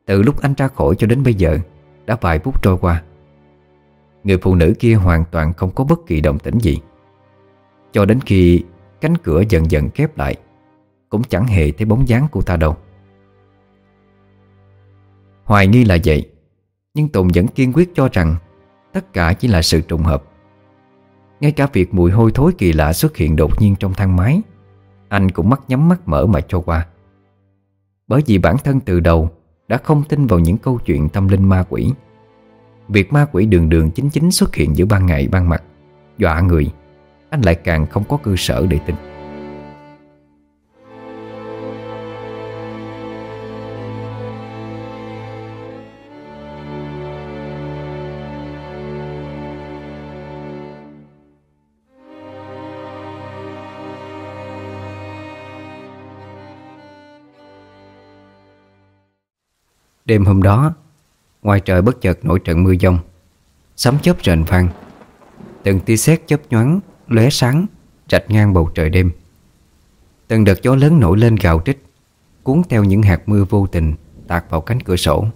Từ lúc anh ra khỏi cho đến bây giờ, Đã vài phút trôi qua. Người phụ nữ kia hoàn toàn không có bất kỳ động tĩnh gì. Cho đến khi cánh cửa dần dần khép lại, Cũng chẳng hề thấy bóng dáng của ta đâu. Hoài nghi là vậy, Nhưng Tùng vẫn kiên quyết cho rằng Tất cả chỉ là sự trùng hợp. Ngay cả việc mùi hôi thối kỳ lạ xuất hiện đột nhiên trong thang máy, Anh cũng mắt nhắm mắt mở mà cho qua. Bởi vì bản thân từ đầu Đã không tin vào những câu chuyện tâm linh ma quỷ. Việc ma quỷ đường đường chính chính xuất hiện giữa ban ngày ban mặt, Dọa người, Anh lại càng không có cơ sở để tin. Đêm hôm đó, Ngoài trời bất chợt nổi trận mưa giông, Sấm chớp rền vang. Từng tia sét chớp nhoáng lóe sáng, rạch ngang bầu trời đêm. Từng đợt gió lớn nổi lên gào trích Cuốn theo những hạt mưa vô tình Tạt vào cánh cửa sổ,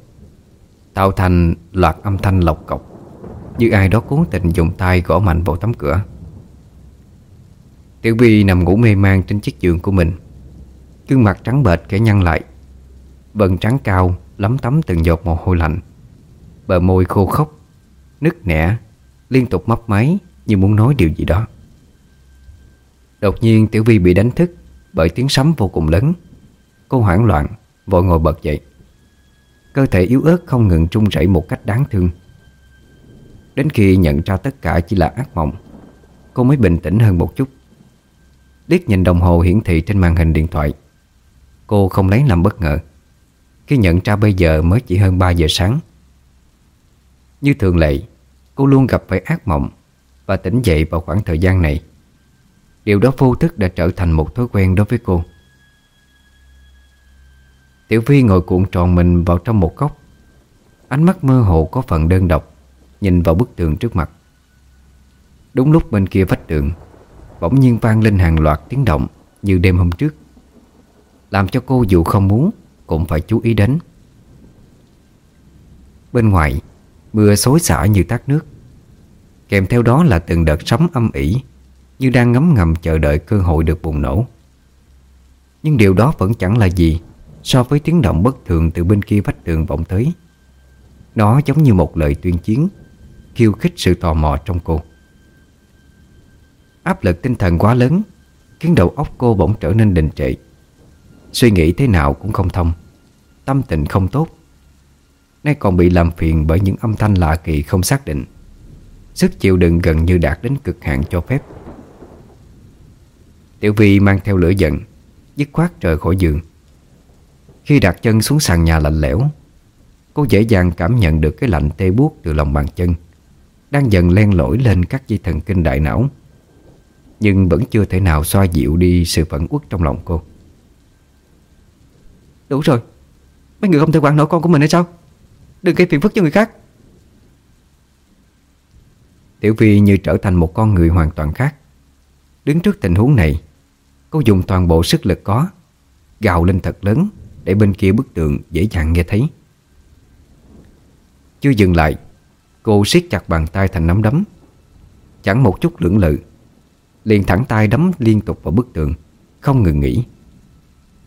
Tạo thành loạt âm thanh lộc cọc Như ai đó cố tình dùng tay gõ mạnh vào tấm cửa. Tiểu Vi nằm ngủ mê man trên chiếc giường của mình, Gương mặt trắng bệch kẻ nhăn lại Bần trắng cao lấm tấm từng giọt mồ hôi lạnh. Bờ môi khô khóc, Nứt nẻ Liên tục mấp máy như muốn nói điều gì đó. Đột nhiên Tiểu Vi bị đánh thức Bởi tiếng sấm vô cùng lớn. Cô hoảng loạn Vội ngồi bật dậy. Cơ thể yếu ớt không ngừng trung rẩy một cách đáng thương. Đến khi nhận ra tất cả chỉ là ác mộng Cô mới bình tĩnh hơn một chút. Liếc nhìn đồng hồ hiển thị trên màn hình điện thoại. Cô không lấy làm bất ngờ. Khi nhận ra bây giờ mới chỉ hơn 3 giờ sáng. Như thường lệ, Cô luôn gặp phải ác mộng Và tỉnh dậy vào khoảng thời gian này. Điều đó vô thức đã trở thành một thói quen đối với cô. Tiểu Phi ngồi cuộn tròn mình vào trong một góc. Ánh mắt mơ hồ có phần đơn độc, Nhìn vào bức tường trước mặt. Đúng lúc bên kia vách tường, Bỗng nhiên vang lên hàng loạt tiếng động Như đêm hôm trước, Làm cho cô dù không muốn cũng phải chú ý đến. Bên ngoài, Mưa xối xả như tát nước. Kèm theo đó là từng đợt sóng âm ỉ Như đang ngấm ngầm chờ đợi cơ hội được bùng nổ. Nhưng điều đó vẫn chẳng là gì So với tiếng động bất thường từ bên kia vách tường vọng tới. Nó giống như một lời tuyên chiến, Khiêu khích sự tò mò trong cô. Áp lực tinh thần quá lớn, Khiến đầu óc cô bỗng trở nên đình trệ. Suy nghĩ thế nào cũng không thông. Tâm tình không tốt. Nay còn bị làm phiền bởi những âm thanh lạ kỳ không xác định. Sức chịu đựng gần như đạt đến cực hạn cho phép. Tiểu Vi mang theo lửa giận, Dứt khoát rời khỏi giường. Khi đặt chân xuống sàn nhà lạnh lẽo, Cô dễ dàng cảm nhận được cái lạnh tê buốt từ lòng bàn chân, Đang dần len lỏi lên các dây thần kinh đại não. Nhưng vẫn chưa thể nào xoa dịu đi sự phẫn uất trong lòng cô. Đủ rồi. Mấy người không thể quản nổi con của mình hay sao? Đừng gây phiền phức cho người khác. Tiểu Vi như trở thành một con người hoàn toàn khác. Đứng trước tình huống này, Cô dùng toàn bộ sức lực có, Gào lên thật lớn Để bên kia bức tường dễ dàng nghe thấy. Chưa dừng lại, Cô siết chặt bàn tay thành nắm đấm. Chẳng một chút lưỡng lự, Liền thẳng tay đấm liên tục vào bức tường, Không ngừng nghỉ.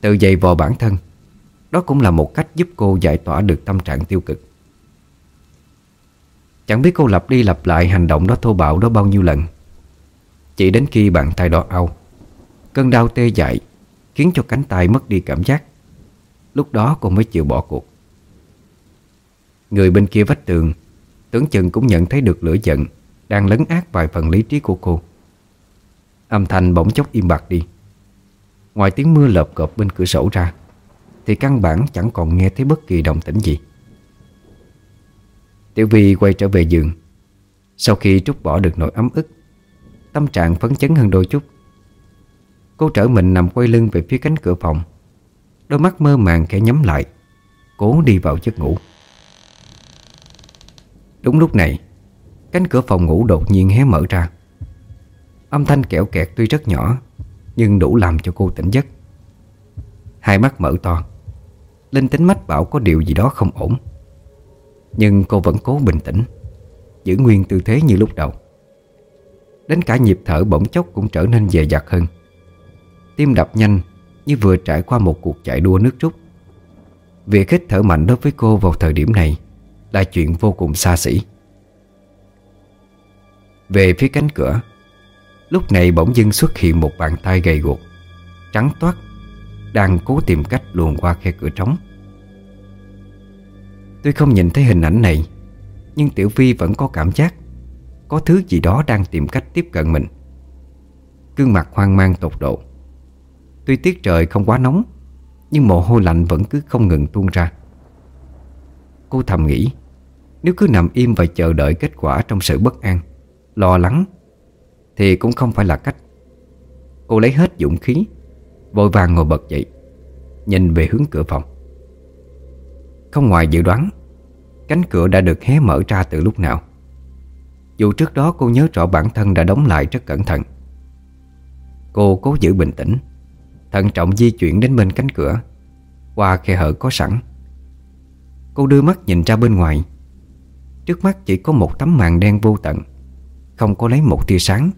Tự dày vò bản thân đó cũng là một cách giúp cô giải tỏa được tâm trạng tiêu cực. Chẳng biết cô lặp đi lặp lại hành động đó thô bạo đó bao nhiêu lần. Chỉ đến khi bàn tay đỏ ao Cơn đau tê dại Khiến cho cánh tay mất đi cảm giác. Lúc đó cô mới chịu bỏ cuộc. Người bên kia vách tường, Tưởng chừng cũng nhận thấy được lửa giận Đang lấn át vài phần lý trí của cô. Âm thanh bỗng chốc im bặt đi. Ngoài tiếng mưa lợp cộp bên cửa sổ ra thì căn bản chẳng còn nghe thấy bất kỳ động tĩnh gì. Tiểu Vi quay trở về giường. Sau khi trút bỏ được nỗi ấm ức, Tâm trạng phấn chấn hơn đôi chút. Cô trở mình nằm quay lưng về phía cánh cửa phòng. Đôi mắt mơ màng khẽ nhắm lại, Cố đi vào giấc ngủ. Đúng lúc này, Cánh cửa phòng ngủ đột nhiên hé mở ra. Âm thanh kẹo kẹt tuy rất nhỏ, Nhưng đủ làm cho cô tỉnh giấc. Hai mắt mở to Linh tính mách bảo có điều gì đó không ổn. Nhưng cô vẫn cố bình tĩnh, Giữ nguyên tư thế như lúc đầu. Đến cả nhịp thở bỗng chốc cũng trở nên dè dặt hơn. Tim đập nhanh Như vừa trải qua một cuộc chạy đua nước rút. Việc hít thở mạnh đối với cô vào thời điểm này Là chuyện vô cùng xa xỉ. Về phía cánh cửa, Lúc này bỗng dưng xuất hiện một bàn tay gầy guộc, Trắng toát đang cố tìm cách luồn qua khe cửa trống. Tôi không nhìn thấy hình ảnh này, Nhưng Tiểu Vi vẫn có cảm giác Có thứ gì đó đang tìm cách tiếp cận mình. Cương mặt hoang mang tột độ. Tuy tiết trời không quá nóng, Nhưng mồ hôi lạnh vẫn cứ không ngừng tuôn ra. Cô thầm nghĩ, Nếu cứ nằm im và chờ đợi kết quả trong sự bất an, Lo lắng, Thì cũng không phải là cách. Cô lấy hết dũng khí Vội vàng ngồi bật dậy, Nhìn về hướng cửa phòng. Không ngoài dự đoán, Cánh cửa đã được hé mở ra từ lúc nào. Dù trước đó cô nhớ rõ bản thân đã đóng lại rất cẩn thận. Cô cố giữ bình tĩnh, Thận trọng di chuyển đến bên cánh cửa, Qua khe hở có sẵn. Cô đưa mắt nhìn ra bên ngoài. Trước mắt chỉ có một tấm màn đen vô tận, Không có lấy một tia sáng.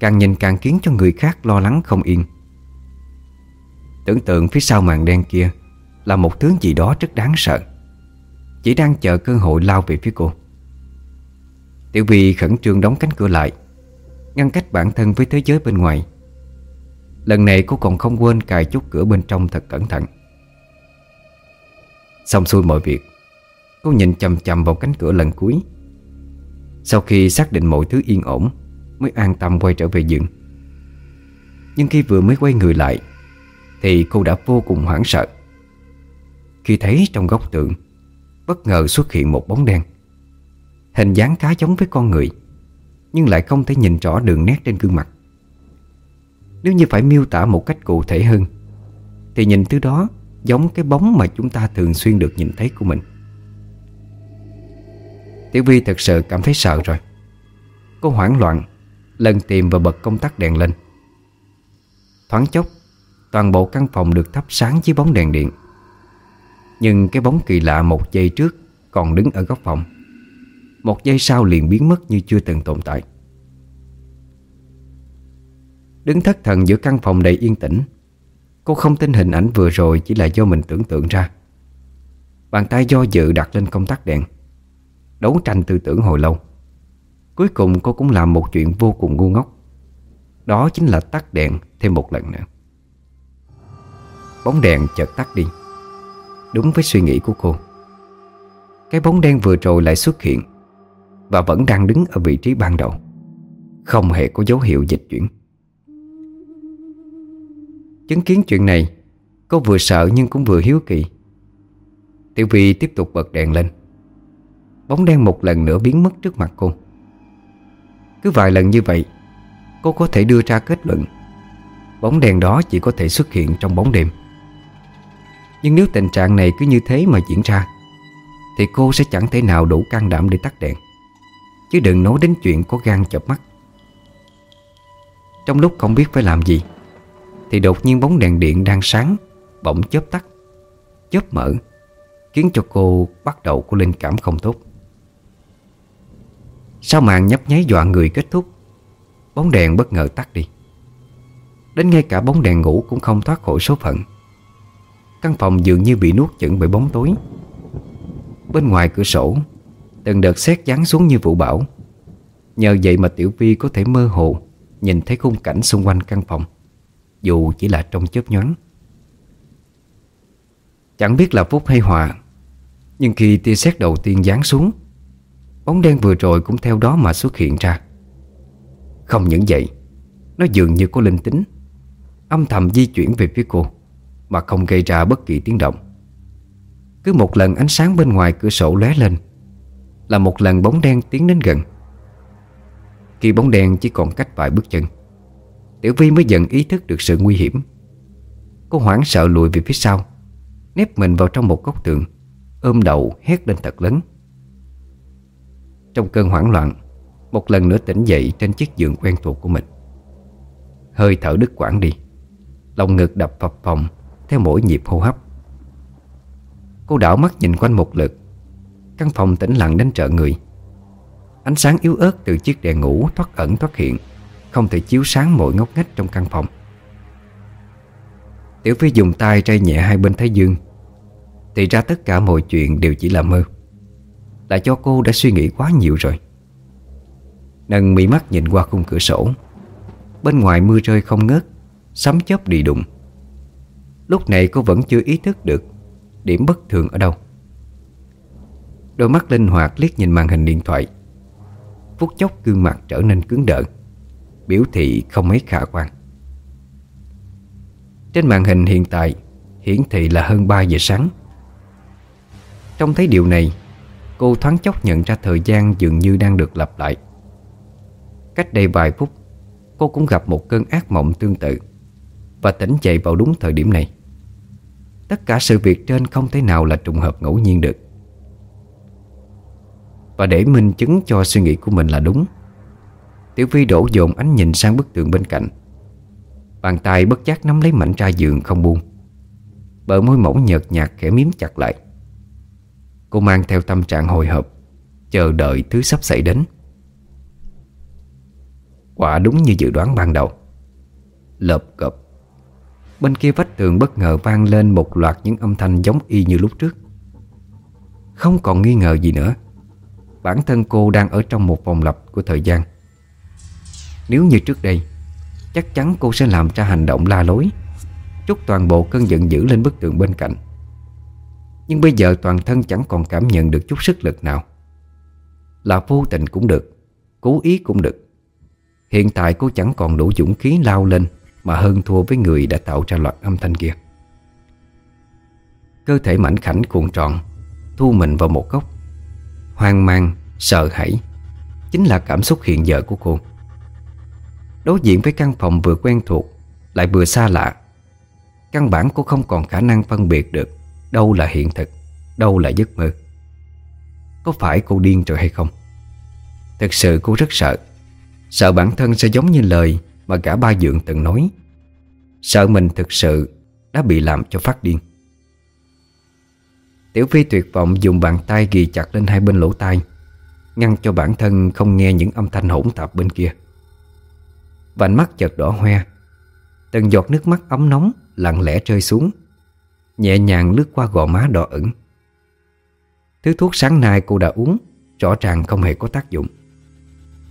Càng nhìn càng khiến cho người khác lo lắng không yên. Tưởng tượng phía sau màn đen kia Là một thứ gì đó rất đáng sợ. Chỉ đang chờ cơ hội lao về phía cô. Tiểu Vi khẩn trương đóng cánh cửa lại, Ngăn cách bản thân với thế giới bên ngoài. Lần này cô còn không quên cài chốt cửa bên trong thật cẩn thận. Xong xuôi mọi việc, Cô nhìn chầm chầm vào cánh cửa lần cuối. Sau khi xác định mọi thứ yên ổn, Mới an tâm quay trở về giường. Nhưng khi vừa mới quay người lại thì cô đã vô cùng hoảng sợ. Khi thấy trong góc tượng Bất ngờ xuất hiện một bóng đen. Hình dáng khá giống với con người, Nhưng lại không thể nhìn rõ đường nét trên gương mặt. Nếu như phải miêu tả một cách cụ thể hơn, Thì nhìn từ đó Giống cái bóng mà chúng ta thường xuyên được nhìn thấy của mình. Tiểu Vi thật sự cảm thấy sợ rồi. Cô hoảng loạn, Lần tìm và bật công tắc đèn lên. Thoáng chốc Toàn bộ căn phòng được thắp sáng dưới bóng đèn điện. Nhưng cái bóng kỳ lạ một giây trước Còn đứng ở góc phòng. Một giây sau liền biến mất như chưa từng tồn tại. Đứng thất thần giữa căn phòng đầy yên tĩnh, Cô không tin hình ảnh vừa rồi Chỉ là do mình tưởng tượng ra. Bàn tay do dự đặt lên công tắc đèn, Đấu tranh tư tưởng hồi lâu. Cuối cùng cô cũng làm một chuyện vô cùng ngu ngốc. Đó chính là tắt đèn thêm một lần nữa. Bóng đèn chợt tắt đi. Đúng với suy nghĩ của cô, Cái bóng đen vừa rồi lại xuất hiện Và vẫn đang đứng ở vị trí ban đầu. Không hề có dấu hiệu dịch chuyển. Chứng kiến chuyện này, Cô vừa sợ nhưng cũng vừa hiếu kỳ. Tiểu Vi tiếp tục bật đèn lên. Bóng đen một lần nữa biến mất trước mặt cô. Cứ vài lần như vậy, Cô có thể đưa ra kết luận. Bóng đèn đó chỉ có thể xuất hiện trong bóng đêm. Nhưng nếu tình trạng này cứ như thế mà diễn ra, Thì cô sẽ chẳng thể nào đủ can đảm để tắt đèn. Chứ đừng nói đến chuyện có gan chập mắt. Trong lúc không biết phải làm gì, thì đột nhiên bóng đèn điện đang sáng, Bỗng chớp tắt, Chớp mở, Khiến cho cô bắt đầu có linh cảm không tốt. Sau màn nhấp nháy dọa người kết thúc, Bóng đèn bất ngờ tắt đi. Đến ngay cả bóng đèn ngủ cũng không thoát khỏi số phận. Căn phòng dường như bị nuốt chửng bởi bóng tối. Bên ngoài cửa sổ, Từng đợt xét giáng xuống như vụ bão. Nhờ vậy mà Tiểu Vi có thể mơ hồ Nhìn thấy khung cảnh xung quanh căn phòng, dù chỉ là trong chớp nhoáng. Chẳng biết là phúc hay hòa, Nhưng khi tia sét đầu tiên giáng xuống, Bóng đen vừa rồi cũng theo đó mà xuất hiện ra. Không những vậy, Nó dường như có linh tính, Âm thầm di chuyển về phía cô. Mà không gây ra bất kỳ tiếng động. Cứ một lần ánh sáng bên ngoài cửa sổ lóe lên, Là một lần bóng đen tiến đến gần. Khi bóng đen chỉ còn cách vài bước chân, Tiểu Vi mới dần ý thức được sự nguy hiểm. Cô hoảng sợ lùi về phía sau, Nép mình vào trong một góc tường, Ôm đầu hét lên thật lớn. Trong cơn hoảng loạn, Một lần nữa tỉnh dậy trên chiếc giường quen thuộc của mình. Hơi thở đứt quãng đi, Lòng ngực đập phập phồng theo mỗi nhịp hô hấp. Cô đảo mắt nhìn quanh một lượt. Căn phòng tĩnh lặng đến trợ người. Ánh sáng yếu ớt từ chiếc đèn ngủ thoát ẩn thoát hiện, Không thể chiếu sáng mọi ngóc ngách trong căn phòng. Tiểu Phi dùng tay tray nhẹ hai bên thái dương. Thì ra tất cả mọi chuyện đều chỉ là mơ. Là cho cô đã suy nghĩ quá nhiều rồi. Nâng mỹ mắt nhìn qua khung cửa sổ. Bên ngoài mưa rơi không ngớt, Sấm chớp đi đụng Lúc này cô vẫn chưa ý thức được Điểm bất thường ở đâu. Đôi mắt linh hoạt liếc nhìn màn hình điện thoại. Phút chốc gương mặt trở nên cứng đờ, Biểu thị không mấy khả quan. Trên màn hình hiện tại, Hiển thị là hơn 3 giờ sáng. Trong thấy điều này, Cô thoáng chốc nhận ra thời gian dường như đang được lặp lại. Cách đây vài phút, Cô cũng gặp một cơn ác mộng tương tự Và tỉnh dậy vào đúng thời điểm này. Tất cả sự việc trên không thể nào là trùng hợp ngẫu nhiên được. Và để minh chứng cho suy nghĩ của mình là đúng, Tiểu Phi đổ dồn ánh nhìn sang bức tường bên cạnh. Bàn tay bất giác nắm lấy mảnh ra giường không buông. Bờ môi mỏng nhợt nhạt khẽ miếm chặt lại. Cô mang theo tâm trạng hồi hộp, Chờ đợi thứ sắp xảy đến. Quả đúng như dự đoán ban đầu. Lợp cập Bên kia vách tường bất ngờ vang lên một loạt những âm thanh giống y như lúc trước. Không còn nghi ngờ gì nữa. Bản thân cô đang ở trong một vòng lặp của thời gian. Nếu như trước đây, Chắc chắn cô sẽ làm ra hành động la lối, Trút toàn bộ cơn giận dữ lên bức tường bên cạnh. Nhưng bây giờ toàn thân chẳng còn cảm nhận được chút sức lực nào. Là vô tình cũng được, Cố ý cũng được. Hiện tại cô chẳng còn đủ dũng khí lao lên. Mà hơn thua với người đã tạo ra loạt âm thanh kia. Cơ thể mảnh khảnh cuộn tròn Thu mình vào một góc. Hoang mang, sợ hãi Chính là cảm xúc hiện giờ của cô. Đối diện với căn phòng vừa quen thuộc Lại vừa xa lạ. Căn bản cô không còn khả năng phân biệt được Đâu là hiện thực Đâu là giấc mơ. Có phải cô điên rồi hay không? Thực sự cô rất sợ. Sợ bản thân sẽ giống như lời mà cả ba dượng từng nói. Sợ mình thực sự Đã bị làm cho phát điên. Tiểu Phi tuyệt vọng dùng bàn tay ghi chặt lên hai bên lỗ tai, Ngăn cho bản thân không nghe những âm thanh hỗn tạp bên kia. Vành mắt chợt đỏ hoe, Từng giọt nước mắt ấm nóng Lặng lẽ rơi xuống, Nhẹ nhàng lướt qua gò má đỏ ửng. Thứ thuốc sáng nay cô đã uống, Rõ ràng không hề có tác dụng.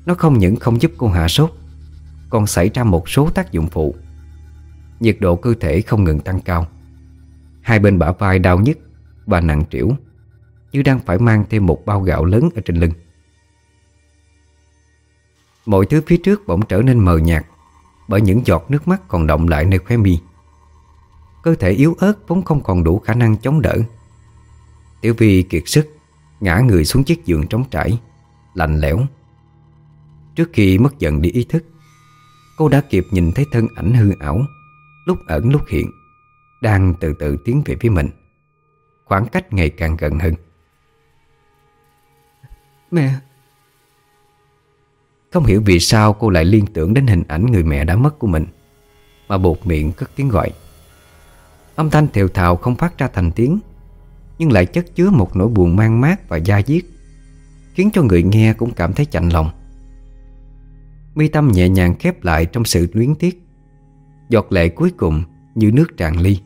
Nó không những không giúp cô hạ sốt còn xảy ra một số tác dụng phụ. Nhiệt độ cơ thể không ngừng tăng cao. Hai bên bả vai đau nhức Và nặng trĩu, Như đang phải mang thêm một bao gạo lớn ở trên lưng. Mọi thứ phía trước bỗng trở nên mờ nhạt Bởi những giọt nước mắt còn động lại nơi khóe mi. Cơ thể yếu ớt vốn không còn đủ khả năng chống đỡ. Tiểu Vi kiệt sức, Ngã người xuống chiếc giường trống trải, Lạnh lẽo. Trước khi mất dần đi ý thức Cô đã kịp nhìn thấy thân ảnh hư ảo Lúc ẩn lúc hiện Đang từ từ tiến về phía mình. Khoảng cách ngày càng gần hơn. Mẹ. Không hiểu vì sao cô lại liên tưởng đến hình ảnh người mẹ đã mất của mình Mà buộc miệng cất tiếng gọi. Âm thanh thều thào không phát ra thành tiếng Nhưng lại chất chứa một nỗi buồn mang mát và da diết Khiến cho người nghe cũng cảm thấy chạnh lòng Mi tâm nhẹ nhàng khép lại trong sự luyến tiếc. Giọt lệ cuối cùng như nước tràn ly,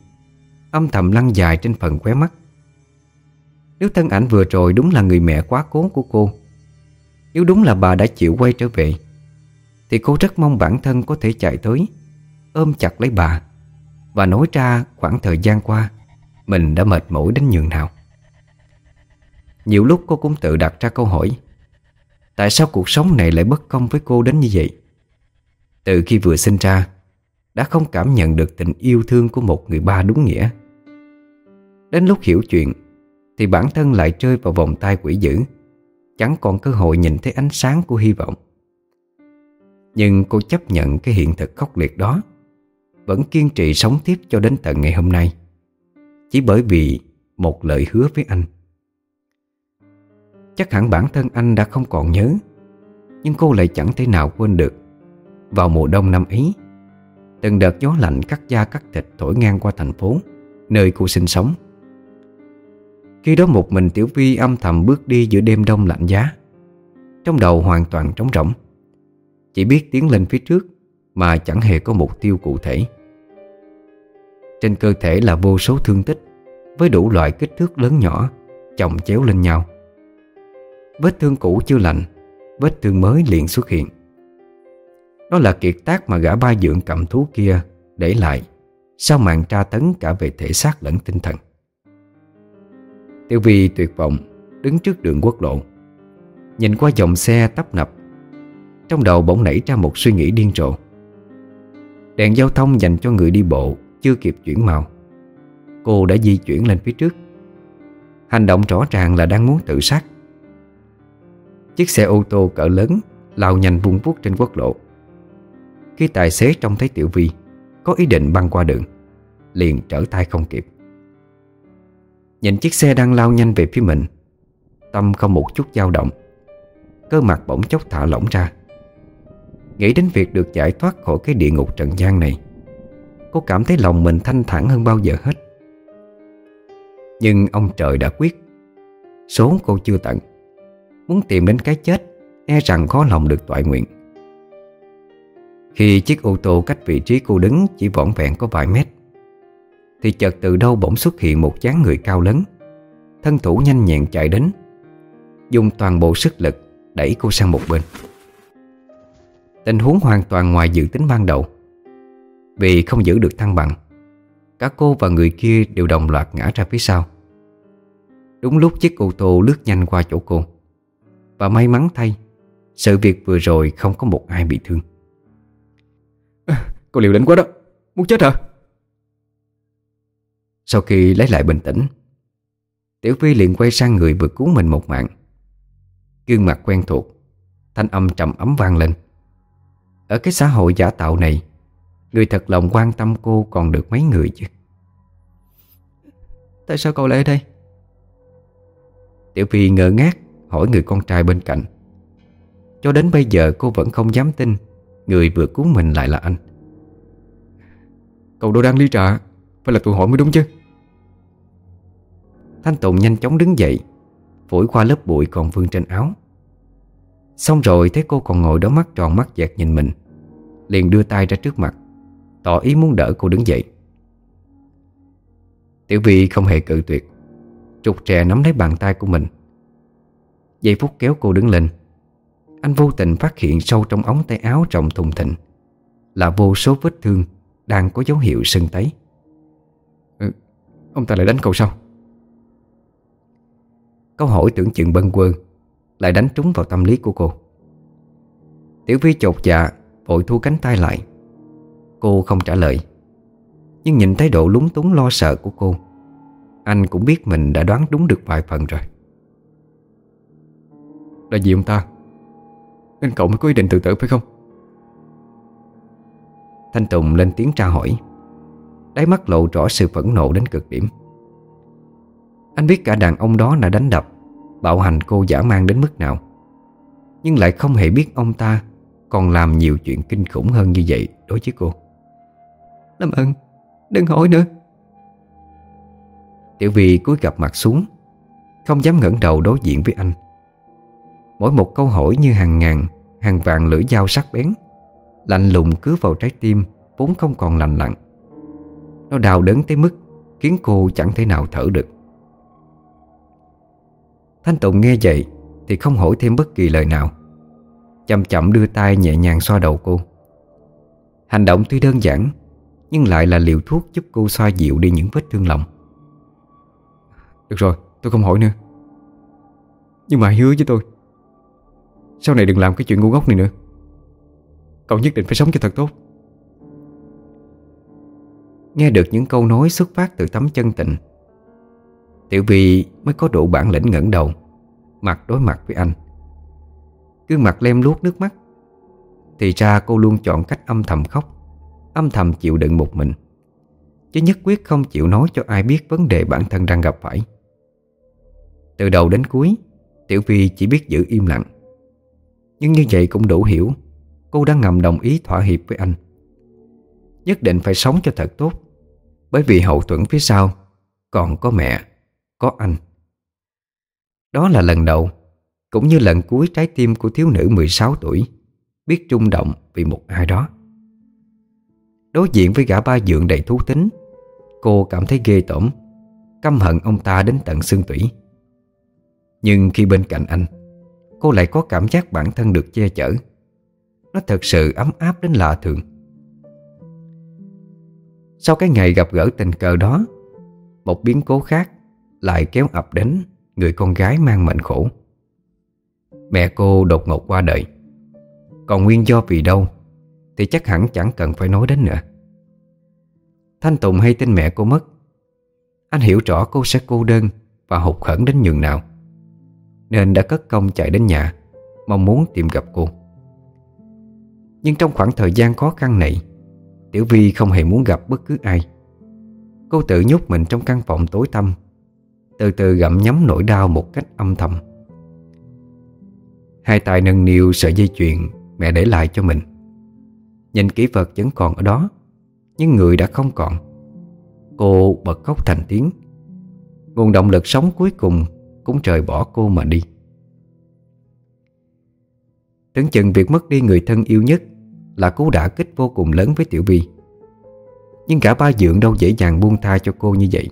Âm thầm lăn dài trên phần khóe mắt. Nếu thân ảnh vừa rồi đúng là người mẹ quá cố của cô, Nếu đúng là bà đã chịu quay trở về, Thì cô rất mong bản thân có thể chạy tới, Ôm chặt lấy bà Và nói ra khoảng thời gian qua, Mình đã mệt mỏi đến nhường nào. Nhiều lúc cô cũng tự đặt ra câu hỏi Tại sao cuộc sống này lại bất công với cô đến như vậy? Từ khi vừa sinh ra, Đã không cảm nhận được tình yêu thương của một người ba đúng nghĩa. Đến lúc hiểu chuyện, Thì bản thân lại rơi vào vòng tay quỷ dữ, Chẳng còn cơ hội nhìn thấy ánh sáng của hy vọng. Nhưng cô chấp nhận cái hiện thực khốc liệt đó, Vẫn kiên trì sống tiếp cho đến tận ngày hôm nay, Chỉ bởi vì một lời hứa với anh. Chắc hẳn bản thân anh đã không còn nhớ. Nhưng cô lại chẳng thể nào quên được. Vào mùa đông năm ấy, Từng đợt gió lạnh cắt da cắt thịt thổi ngang qua thành phố, Nơi cô sinh sống. Khi đó một mình Tiểu Vi âm thầm bước đi giữa đêm đông lạnh giá, Trong đầu hoàn toàn trống rỗng. Chỉ biết tiến lên phía trước Mà chẳng hề có mục tiêu cụ thể. Trên cơ thể là vô số thương tích, Với đủ loại kích thước lớn nhỏ, Chồng chéo lên nhau. Vết thương cũ chưa lành, Vết thương mới liền xuất hiện. Đó là kiệt tác mà gã ba dưỡng cầm thú kia Để lại Sau màn tra tấn cả về thể xác lẫn tinh thần. Tiêu Vi tuyệt vọng Đứng trước đường quốc lộ, Nhìn qua dòng xe tấp nập, Trong đầu bỗng nảy ra một suy nghĩ điên rồ. Đèn giao thông dành cho người đi bộ Chưa kịp chuyển màu. Cô đã di chuyển lên phía trước. Hành động rõ ràng là đang muốn tự sát. Chiếc xe ô tô cỡ lớn lao nhanh vung vút trên quốc lộ. Khi tài xế trông thấy Tiểu Vi, Có ý định băng qua đường, Liền trở tay không kịp. Nhìn chiếc xe đang lao nhanh về phía mình, Tâm không một chút dao động. Cơ mặt bỗng chốc thả lỏng ra. Nghĩ đến việc được giải thoát khỏi cái địa ngục trần gian này, Cô cảm thấy lòng mình thanh thản hơn bao giờ hết. Nhưng ông trời đã quyết, Số cô chưa tận. Muốn tìm đến cái chết E rằng khó lòng được toại nguyện. Khi chiếc ô tô cách vị trí cô đứng Chỉ vỏn vẹn có vài mét, Thì chợt từ đâu bỗng xuất hiện một dáng người cao lớn, Thân thủ nhanh nhẹn chạy đến, Dùng toàn bộ sức lực Đẩy cô sang một bên. Tình huống hoàn toàn ngoài dự tính ban đầu. Vì không giữ được thăng bằng, Cả cô và người kia đều đồng loạt ngã ra phía sau. Đúng lúc chiếc ô tô lướt nhanh qua chỗ cô và may mắn thay Sự việc vừa rồi không có một ai bị thương. À, Cô liều lĩnh quá đó. Muốn chết hả? Sau khi lấy lại bình tĩnh Tiểu Phi liền quay sang người vừa cứu mình một mạng. Gương mặt quen thuộc Thanh âm trầm ấm vang lên. Ở cái xã hội giả tạo này Người thật lòng quan tâm cô còn được mấy người chứ? Tại sao cậu lại ở đây? Tiểu Phi ngỡ ngác Hỏi người con trai bên cạnh. Cho đến bây giờ cô vẫn không dám tin, Người vừa cứu mình lại là anh. Cậu đồ đang ly trà, Phải là tụi hỏi mới đúng chứ? Thanh Tùng nhanh chóng đứng dậy, Phủi qua lớp bụi còn vương trên áo. Xong rồi thấy cô còn ngồi đó mắt tròn mắt dẹt nhìn mình, Liền đưa tay ra trước mặt, Tỏ ý muốn đỡ cô đứng dậy. Tiểu Vi không hề cự tuyệt, Trục trè nắm lấy bàn tay của mình Giây phút kéo cô đứng lên. Anh vô tình phát hiện sâu trong ống tay áo rộng thùng thịnh Là vô số vết thương Đang có dấu hiệu sưng tấy. Ừ, Ông ta lại đánh cậu sao? Câu hỏi tưởng chừng bân quơ Lại đánh trúng vào tâm lý của cô. Tiểu Vi chột dạ Vội thu cánh tay lại. Cô không trả lời Nhưng nhìn thái độ lúng túng lo sợ của cô Anh cũng biết mình đã đoán đúng được vài phần rồi là vì ông ta? Nên cậu mới có ý định tự tử phải không? Thanh Tùng lên tiếng tra hỏi. Đáy mắt lộ rõ sự phẫn nộ đến cực điểm. Anh biết cả đàn ông đó đã đánh đập Bạo hành cô giả mang đến mức nào. Nhưng lại không hề biết ông ta Còn làm nhiều chuyện kinh khủng hơn như vậy Đối với cô. Làm ơn Đừng hỏi nữa. Tiểu Vi cúi gặp mặt xuống Không dám ngẩng đầu đối diện với anh Mỗi một câu hỏi như hàng ngàn Hàng vàng lưỡi dao sắc bén. Lạnh lùng cứ vào trái tim Vốn không còn lành lặng Nó đau đớn tới mức Khiến cô chẳng thể nào thở được. Thanh Tùng nghe vậy Thì không hỏi thêm bất kỳ lời nào. Chậm chậm đưa tay nhẹ nhàng xoa đầu cô. Hành động tuy đơn giản Nhưng lại là liều thuốc giúp cô xoa dịu đi những vết thương lòng. Được rồi, tôi không hỏi nữa. Nhưng mà hứa với tôi sau này đừng làm cái chuyện ngu ngốc này nữa. Cậu nhất định phải sống cho thật tốt. Nghe được những câu nói xuất phát từ tấm chân tình, Tiểu Vi mới có đủ bản lĩnh ngẩng đầu, Mặt đối mặt với anh. Gương mặt lem luốt nước mắt, Thì ra cô luôn chọn cách âm thầm khóc, Âm thầm chịu đựng một mình. Chứ nhất quyết không chịu nói cho ai biết Vấn đề bản thân đang gặp phải. Từ đầu đến cuối, Tiểu Vi chỉ biết giữ im lặng. Nhưng như vậy cũng đủ hiểu. Cô đã ngầm đồng ý thỏa hiệp với anh. Nhất định phải sống cho thật tốt. Bởi vì hậu thuẫn phía sau, Còn có mẹ, Có anh. Đó là lần đầu, Cũng như lần cuối trái tim của thiếu nữ 16 tuổi, Biết trung động vì một ai đó. Đối diện với gã ba dượng đầy thú tính, Cô cảm thấy ghê tởm, Căm hận ông ta đến tận xương tủy. Nhưng khi bên cạnh anh Cô lại có cảm giác bản thân được che chở. Nó thật sự ấm áp đến lạ thường. Sau cái ngày gặp gỡ tình cờ đó, Một biến cố khác Lại kéo ập đến Người con gái mang mệnh khổ. Mẹ cô đột ngột qua đời. Còn nguyên do vì đâu Thì chắc hẳn chẳng cần phải nói đến nữa. Thanh Tùng hay tin mẹ cô mất, Anh hiểu rõ cô sẽ cô đơn Và hụt hẫng đến nhường nào. Nên đã cất công chạy đến nhà, Mong muốn tìm gặp cô. Nhưng trong khoảng thời gian khó khăn này, Tiểu Vi không hề muốn gặp bất cứ ai. Cô tự nhốt mình trong căn phòng tối tăm, Từ từ gặm nhấm nỗi đau một cách âm thầm. Hai tay nâng niu sợi dây chuyền Mẹ để lại cho mình. Nhìn kỹ vật vẫn còn ở đó, Nhưng người đã không còn. Cô bật khóc thành tiếng. Nguồn động lực sống cuối cùng cũng trời bỏ cô mà đi. Tưởng chừng việc mất đi người thân yêu nhất Là cú đả kích vô cùng lớn với Tiểu Vi. Nhưng cả ba dượng đâu dễ dàng buông tha cho cô như vậy.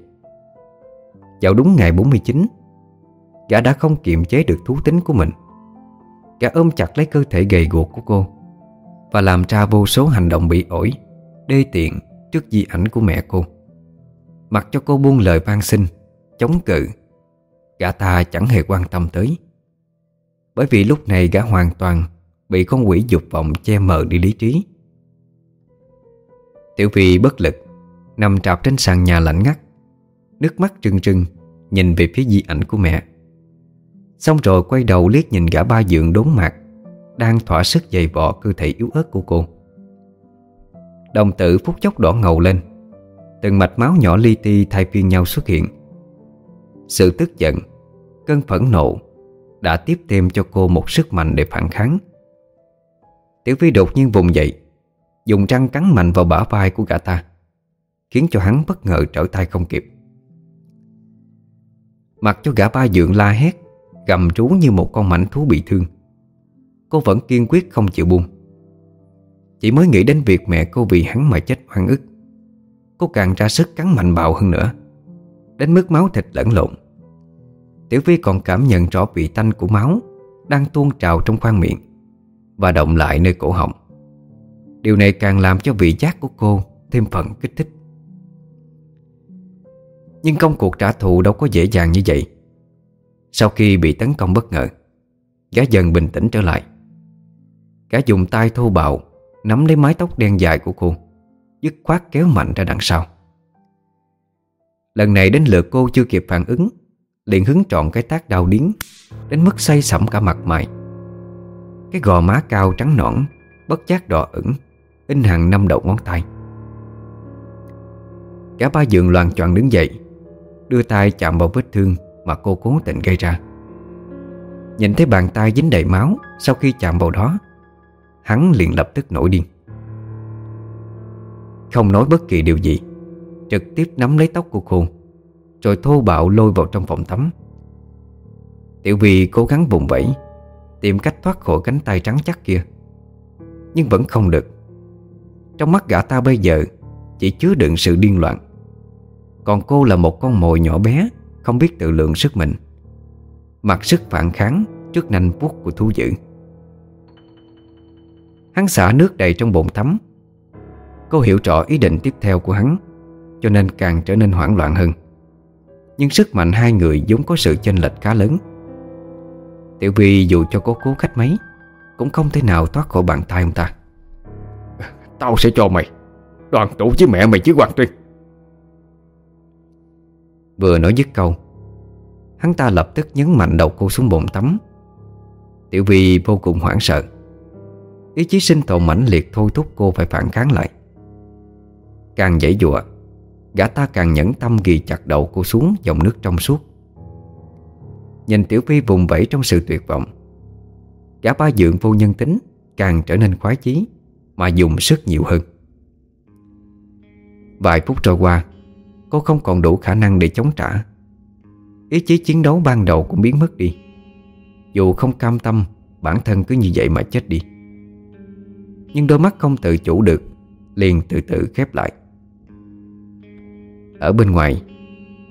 Vào đúng ngày 49 Gã đã không kiềm chế được thú tính của mình. Gã ôm chặt lấy cơ thể gầy guộc của cô Và làm ra vô số hành động bị ổi, Đê tiện trước di ảnh của mẹ cô. Mặc cho cô buông lời van xin, Chống cự Gã ta chẳng hề quan tâm tới. Bởi vì lúc này gã hoàn toàn Bị con quỷ dục vọng che mờ đi lý trí. Tiểu Vi bất lực, Nằm trạp trên sàn nhà lạnh ngắt, Nước mắt trừng trừng Nhìn về phía di ảnh của mẹ. Xong rồi quay đầu liếc nhìn gã ba dượng đốn mặt Đang thỏa sức dày vò cơ thể yếu ớt của cô. Đồng tử phút chốc đỏ ngầu lên, Từng mạch máu nhỏ li ti thay phiên nhau xuất hiện. Sự tức giận Cơn phẫn nộ Đã tiếp thêm cho cô một sức mạnh để phản kháng. Tiểu Phi đột nhiên vùng dậy, Dùng răng cắn mạnh vào bả vai của gã ta, Khiến cho hắn bất ngờ trở tay không kịp. Mặc cho gã ba dượng la hét, Gầm rú như một con mảnh thú bị thương, Cô vẫn kiên quyết không chịu buông. Chỉ mới nghĩ đến việc mẹ cô vì hắn mà chết hoang ức, Cô càng ra sức cắn mạnh bạo hơn nữa, Đến mức máu thịt lẫn lộn. Tiểu Vi còn cảm nhận rõ vị tanh của máu Đang tuôn trào trong khoang miệng Và động lại nơi cổ họng. Điều này càng làm cho vị giác của cô Thêm phần kích thích. Nhưng công cuộc trả thù đâu có dễ dàng như vậy. Sau khi bị tấn công bất ngờ, Gã dần bình tĩnh trở lại. Gã dùng tay thô bạo Nắm lấy mái tóc đen dài của cô, Dứt khoát kéo mạnh ra đằng sau. Lần này đến lượt cô chưa kịp phản ứng Liền hứng trọn cái tác đau điếng, Đến mức say sẩm cả mặt mày. Cái gò má cao trắng nõn, Bất giác đỏ ửng, In hàng năm đầu ngón tay. Cả ba giường loàn choạng đứng dậy, Đưa tay chạm vào vết thương Mà cô cố tình gây ra. Nhìn thấy bàn tay dính đầy máu Sau khi chạm vào đó, Hắn liền lập tức nổi điên. Không nói bất kỳ điều gì, Trực tiếp nắm lấy tóc của cô rồi thô bạo lôi vào trong phòng tắm. Tiểu Vi cố gắng vùng vẫy, Tìm cách thoát khỏi cánh tay trắng chắc kia. Nhưng vẫn không được. Trong mắt gã ta bây giờ, Chỉ chứa đựng sự điên loạn. Còn cô là một con mồi nhỏ bé, Không biết tự lượng sức mình. Mặc sức phản kháng Trước nanh vuốt của thú dữ. Hắn xả nước đầy trong bồn tắm. Cô hiểu rõ ý định tiếp theo của hắn, Cho nên càng trở nên hoảng loạn hơn. Nhưng sức mạnh hai người vốn có sự chênh lệch khá lớn. Tiểu Vi dù cho có cố cách mấy Cũng không thể nào thoát khỏi bàn tay ông ta. Tao sẽ cho mày. Đoàn tụ với mẹ mày chứ Hoàng Tuyên. Vừa nói dứt câu Hắn ta lập tức nhấn mạnh đầu cô xuống bồn tắm. Tiểu Vi vô cùng hoảng sợ. Ý chí sinh tồn mãnh liệt thôi thúc cô phải phản kháng lại. Càng dãy dụa Gã ta càng nhẫn tâm ghi chặt đầu cô xuống dòng nước trong suốt. Nhìn Tiểu Phi vùng vẫy trong sự tuyệt vọng, Gã ba dượng vô nhân tính Càng trở nên khoái chí, Mà dùng sức nhiều hơn. Vài phút trôi qua, Cô không còn đủ khả năng để chống trả. Ý chí chiến đấu ban đầu cũng biến mất đi. Dù không cam tâm, Bản thân cứ như vậy mà chết đi. Nhưng đôi mắt không tự chủ được, Liền từ từ khép lại. Ở bên ngoài,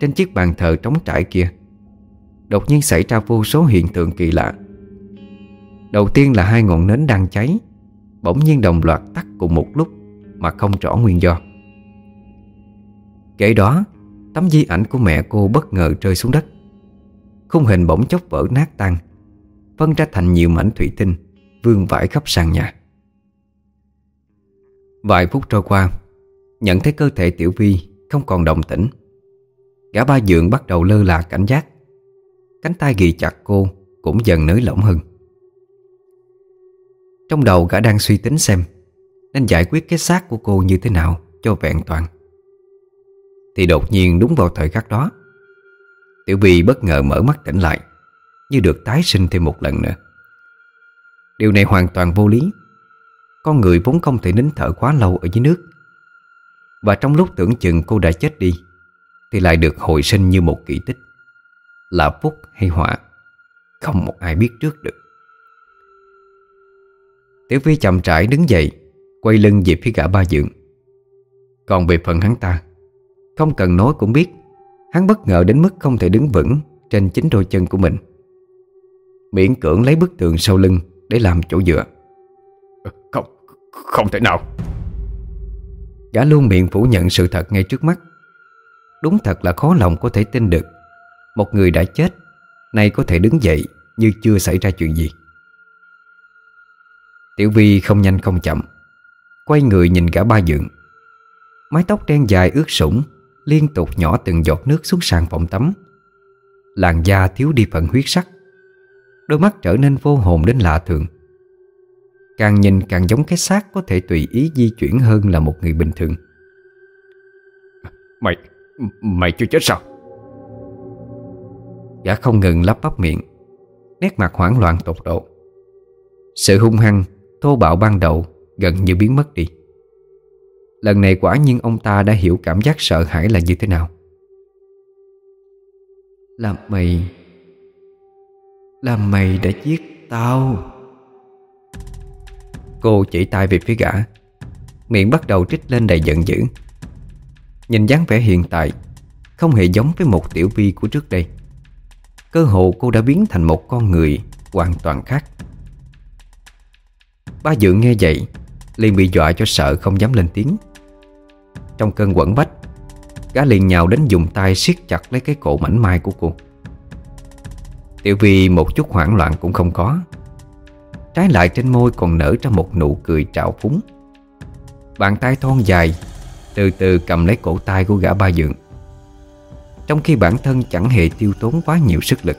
Trên chiếc bàn thờ trống trải kia. Đột nhiên xảy ra vô số hiện tượng kỳ lạ. Đầu tiên là hai ngọn nến đang cháy, Bỗng nhiên đồng loạt tắt cùng một lúc Mà không rõ nguyên do. Kể đó, Tấm di ảnh của mẹ cô bất ngờ rơi xuống đất. Khung hình bỗng chốc vỡ nát tan, Phân ra thành nhiều mảnh thủy tinh, Vương vãi khắp sàn nhà. Vài phút trôi qua, Nhận thấy cơ thể Tiểu Vi không còn đồng tĩnh. Gã ba dượng bắt đầu lơ là cảnh giác. Cánh tay ghi chặt cô Cũng dần nới lỏng hơn. Trong đầu gã đang suy tính xem Nên giải quyết cái xác của cô như thế nào Cho vẹn toàn. Thì đột nhiên đúng vào thời khắc đó, Tiểu Vi bất ngờ mở mắt tỉnh lại Như được tái sinh thêm một lần nữa. Điều này hoàn toàn vô lý. Con người vốn không thể nín thở quá lâu ở dưới nước. Và trong lúc tưởng chừng cô đã chết đi Thì lại được hồi sinh như một kỳ tích. Là phúc hay họa Không một ai biết trước được. Tiểu Phi chậm trải đứng dậy Quay lưng về phía gã ba dượng. Còn về phần hắn ta Không cần nói cũng biết Hắn bất ngờ đến mức không thể đứng vững Trên chính đôi chân của mình. Miễn cưỡng lấy bức tường sau lưng Để làm chỗ dựa. Không, không thể nào. Gã luôn miệng phủ nhận sự thật ngay trước mắt. Đúng thật là khó lòng có thể tin được. Một người đã chết Nay có thể đứng dậy Như chưa xảy ra chuyện gì. Tiểu Vi không nhanh không chậm Quay người nhìn gã ba dựng, Mái tóc đen dài ướt sũng Liên tục nhỏ từng giọt nước xuống sàn phòng tắm. Làn da thiếu đi phần huyết sắc. Đôi mắt trở nên vô hồn đến lạ thường. Càng nhìn càng giống cái xác Có thể tùy ý di chuyển hơn là một người bình thường. Mày, mày chưa chết sao? Gã không ngừng lắp bắp miệng Nét mặt hoảng loạn tột độ. Sự hung hăng, thô bạo ban đầu Gần như biến mất đi. Lần này quả nhiên ông ta đã hiểu cảm giác sợ hãi là như thế nào. Là mày Là mày đã giết tao Cô chỉ tay về phía gã. Miệng bắt đầu trích lên đầy giận dữ. Nhìn dáng vẻ hiện tại, Không hề giống với một tiểu vi của trước đây. Cơ hồ cô đã biến thành một con người Hoàn toàn khác. Ba dự nghe vậy, liền bị dọa cho sợ không dám lên tiếng. Trong cơn quẩn bách, Gã liền nhào đến dùng tay siết chặt lấy cái cổ mảnh mai của cô. Tiểu Vi một chút hoảng loạn cũng không có. Trái lại trên môi còn nở ra một nụ cười trào phúng. Bàn tay thon dài, Từ từ cầm lấy cổ tay của gã ba dượng. Trong khi bản thân chẳng hề tiêu tốn quá nhiều sức lực,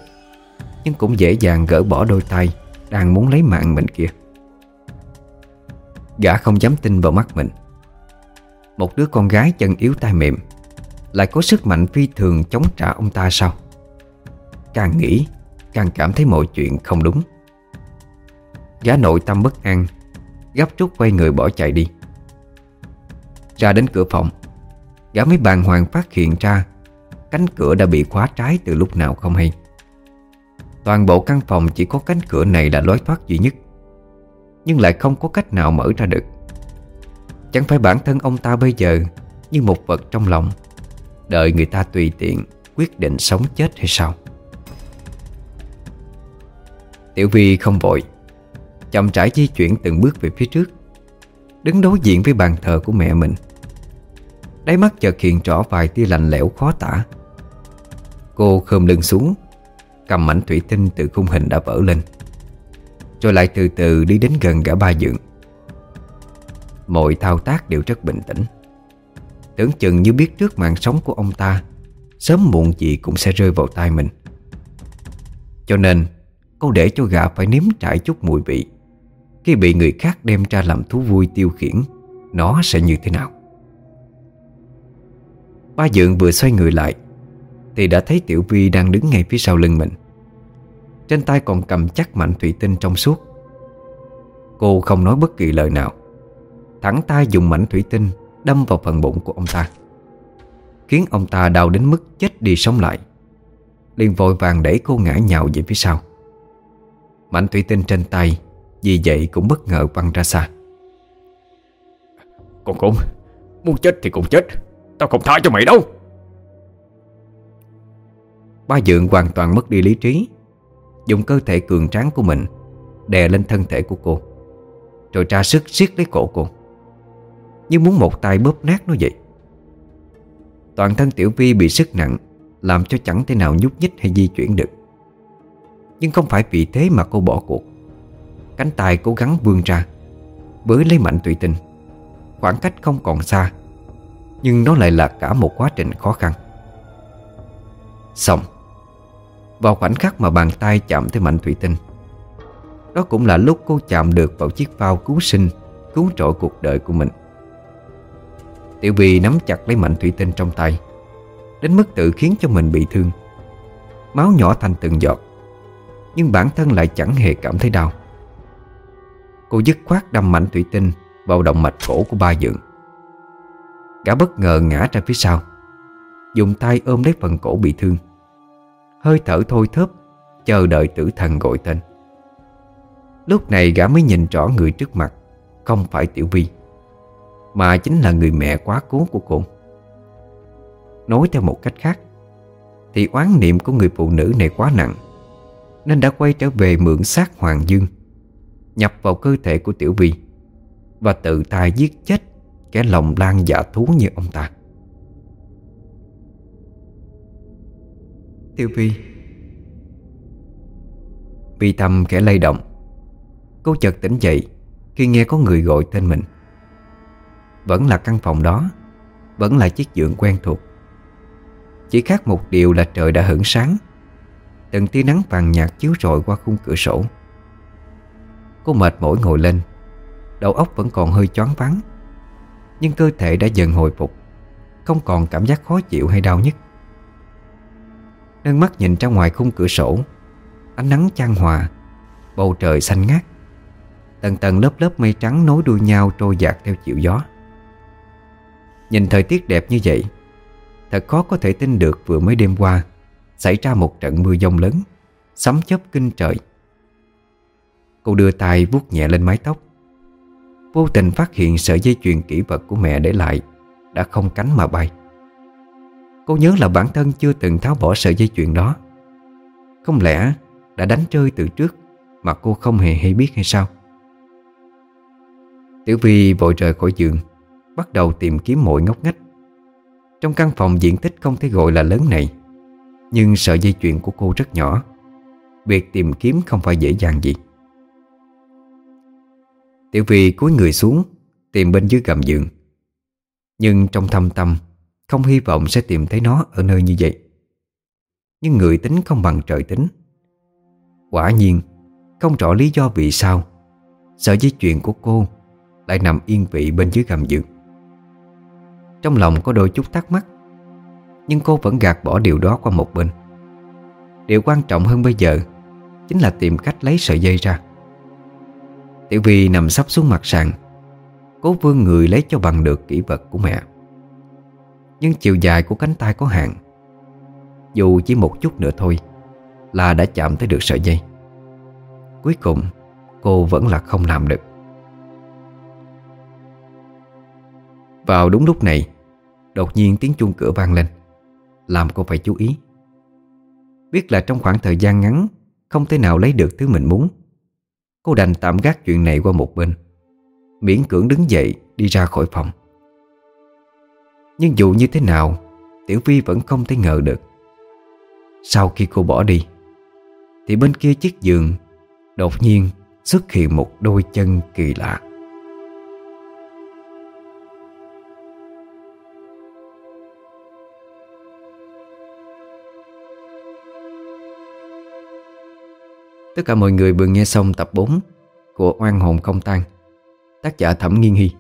Nhưng cũng dễ dàng gỡ bỏ đôi tay Đang muốn lấy mạng mình kia. Gã không dám tin vào mắt mình. Một đứa con gái chân yếu tay mềm, Lại có sức mạnh phi thường chống trả ông ta sao? Càng nghĩ, Càng cảm thấy mọi chuyện không đúng. Gã nội tâm bất an, Gấp rút quay người bỏ chạy đi. Ra đến cửa phòng, Gã mới bàng hoàng phát hiện ra Cánh cửa đã bị khóa trái từ lúc nào không hay. Toàn bộ căn phòng chỉ có cánh cửa này là lối thoát duy nhất, Nhưng lại không có cách nào mở ra được. Chẳng phải bản thân ông ta bây giờ Như một vật trong lòng, Đợi người ta tùy tiện Quyết định sống chết hay sao? Tiểu Vi không vội. Chậm rãi di chuyển từng bước về phía trước, Đứng đối diện với bàn thờ của mẹ mình. Đáy mắt chợt hiện rõ vài tia lạnh lẽo khó tả. Cô khom lưng xuống, Cầm mảnh thủy tinh từ khung hình đã vỡ lên, Rồi lại từ từ đi đến gần gã ba dượng. Mọi thao tác đều rất bình tĩnh. Tưởng chừng như biết trước mạng sống của ông ta, Sớm muộn gì cũng sẽ rơi vào tay mình. Cho nên, Cô để cho gã phải nếm trải chút mùi vị. Khi bị người khác đem ra làm thú vui tiêu khiển, Nó sẽ như thế nào? Ba dượng vừa xoay người lại, Thì đã thấy Tiểu Vi đang đứng ngay phía sau lưng mình. Trên tay còn cầm chắc mạnh thủy tinh trong suốt. Cô không nói bất kỳ lời nào. Thẳng tay dùng mảnh thủy tinh Đâm vào phần bụng của ông ta. Khiến ông ta đau đến mức chết đi sống lại. Liền vội vàng đẩy cô ngã nhào về phía sau. Mảnh thủy tinh trên tay vì vậy cũng bất ngờ văng ra xa. Con khốn, Muốn chết thì cũng chết, Tao không tha cho mày đâu. Ba dượng hoàn toàn mất đi lý trí, Dùng cơ thể cường tráng của mình Đè lên thân thể của cô, Rồi tra sức siết lấy cổ cô. Như muốn một tay bóp nát nó vậy. Toàn thân Tiểu Vi bị sức nặng, Làm cho chẳng thể nào nhúc nhích hay di chuyển được. Nhưng không phải vì thế mà cô bỏ cuộc. Cánh tay cố gắng vươn ra Bới lấy mạnh tùy tinh. Khoảng cách không còn xa, Nhưng nó lại là cả một quá trình khó khăn. Xong, Vào khoảnh khắc mà bàn tay chạm tới mạnh thủy tinh, Đó cũng là lúc cô chạm được vào chiếc phao cứu sinh, Cứu trội cuộc đời của mình. Tiểu Vy nắm chặt lấy mạnh thủy tinh trong tay, Đến mức tự khiến cho mình bị thương, Máu nhỏ thành từng giọt, Nhưng bản thân lại chẳng hề cảm thấy đau. Cô dứt khoát đâm mạnh thủy tinh Vào động mạch cổ của ba dượng gã bất ngờ ngã ra phía sau, Dùng tay ôm lấy phần cổ bị thương. Hơi thở thôi thớp, Chờ đợi tử thần gọi tên. Lúc này gã mới nhìn rõ người trước mặt, Không phải Tiểu Vi, Mà chính là người mẹ quá cố của cô. Nói theo một cách khác, Thì oán niệm của người phụ nữ này quá nặng, Nên đã quay trở về mượn xác Hoàng Dương. Nhập vào cơ thể của Tiểu Vi Và tự tay giết chết Kẻ lòng lan dạ thú như ông ta. Tiểu Vi Vi tâm kẻ lay động Cô chợt tỉnh dậy Khi nghe có người gọi tên mình. Vẫn là căn phòng đó Vẫn là chiếc giường quen thuộc. Chỉ khác một điều là trời đã hửng sáng Từng tia nắng vàng nhạt chiếu rọi qua khung cửa sổ Cô mệt mỏi ngồi lên. Đầu óc vẫn còn hơi choáng váng. Nhưng cơ thể đã dần hồi phục. Không còn cảm giác khó chịu hay đau nhức. Nâng mắt nhìn ra ngoài khung cửa sổ. Ánh nắng chan hòa. Bầu trời xanh ngát. Tầng tầng lớp lớp mây trắng nối đuôi nhau trôi dạt theo chiều gió. Nhìn thời tiết đẹp như vậy, Thật khó có thể tin được vừa mới đêm qua Xảy ra một trận mưa giông lớn, Sấm chớp kinh trời. Cô đưa tay vuốt nhẹ lên mái tóc. Vô tình phát hiện sợi dây chuyền kỷ vật của mẹ để lại Đã không cánh mà bay. Cô nhớ là bản thân chưa từng tháo bỏ sợi dây chuyền đó. Không lẽ đã đánh rơi từ trước Mà cô không hề hay biết hay sao? Tiểu Vi vội rời khỏi giường, Bắt đầu tìm kiếm mọi ngóc ngách. Trong căn phòng diện tích không thể gọi là lớn này, Nhưng sợi dây chuyền của cô rất nhỏ. Việc tìm kiếm không phải dễ dàng gì. Tiểu Vi cúi người xuống, Tìm bên dưới gầm giường. Nhưng trong thâm tâm, Không hy vọng sẽ tìm thấy nó ở nơi như vậy. Nhưng người tính không bằng trời tính. Quả nhiên, Không rõ lý do vì sao, Sợi dây chuyền của cô Lại nằm yên vị bên dưới gầm giường. Trong lòng có đôi chút thắc mắc, Nhưng cô vẫn gạt bỏ điều đó qua một bên. Điều quan trọng hơn bây giờ Chính là tìm cách lấy sợi dây ra. Tiểu Vi nằm sắp xuống mặt sàn. Cố vươn người lấy cho bằng được kỹ vật của mẹ. Nhưng chiều dài của cánh tay có hạn. Dù chỉ một chút nữa thôi, Là đã chạm tới được sợi dây. Cuối cùng, Cô vẫn là không làm được. Vào đúng lúc này, Đột nhiên tiếng chuông cửa vang lên. Làm cô phải chú ý. Biết là trong khoảng thời gian ngắn, Không thể nào lấy được thứ mình muốn. Cô đành tạm gác chuyện này qua một bên. Miễn cưỡng đứng dậy, đi ra khỏi phòng. Nhưng dù như thế nào, Tiểu Vi vẫn không thể ngờ được. Sau khi cô bỏ đi, Thì bên kia chiếc giường Đột nhiên xuất hiện một đôi chân kỳ lạ. Tất cả mọi người vừa nghe xong tập 4 của Oan hồn không tan. Tác giả Thẩm Nghiên Hy.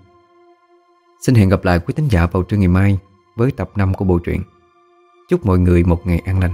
Xin hẹn gặp lại quý tín giả vào trưa ngày mai Với tập 5 của bộ truyện. Chúc mọi người một ngày an lành.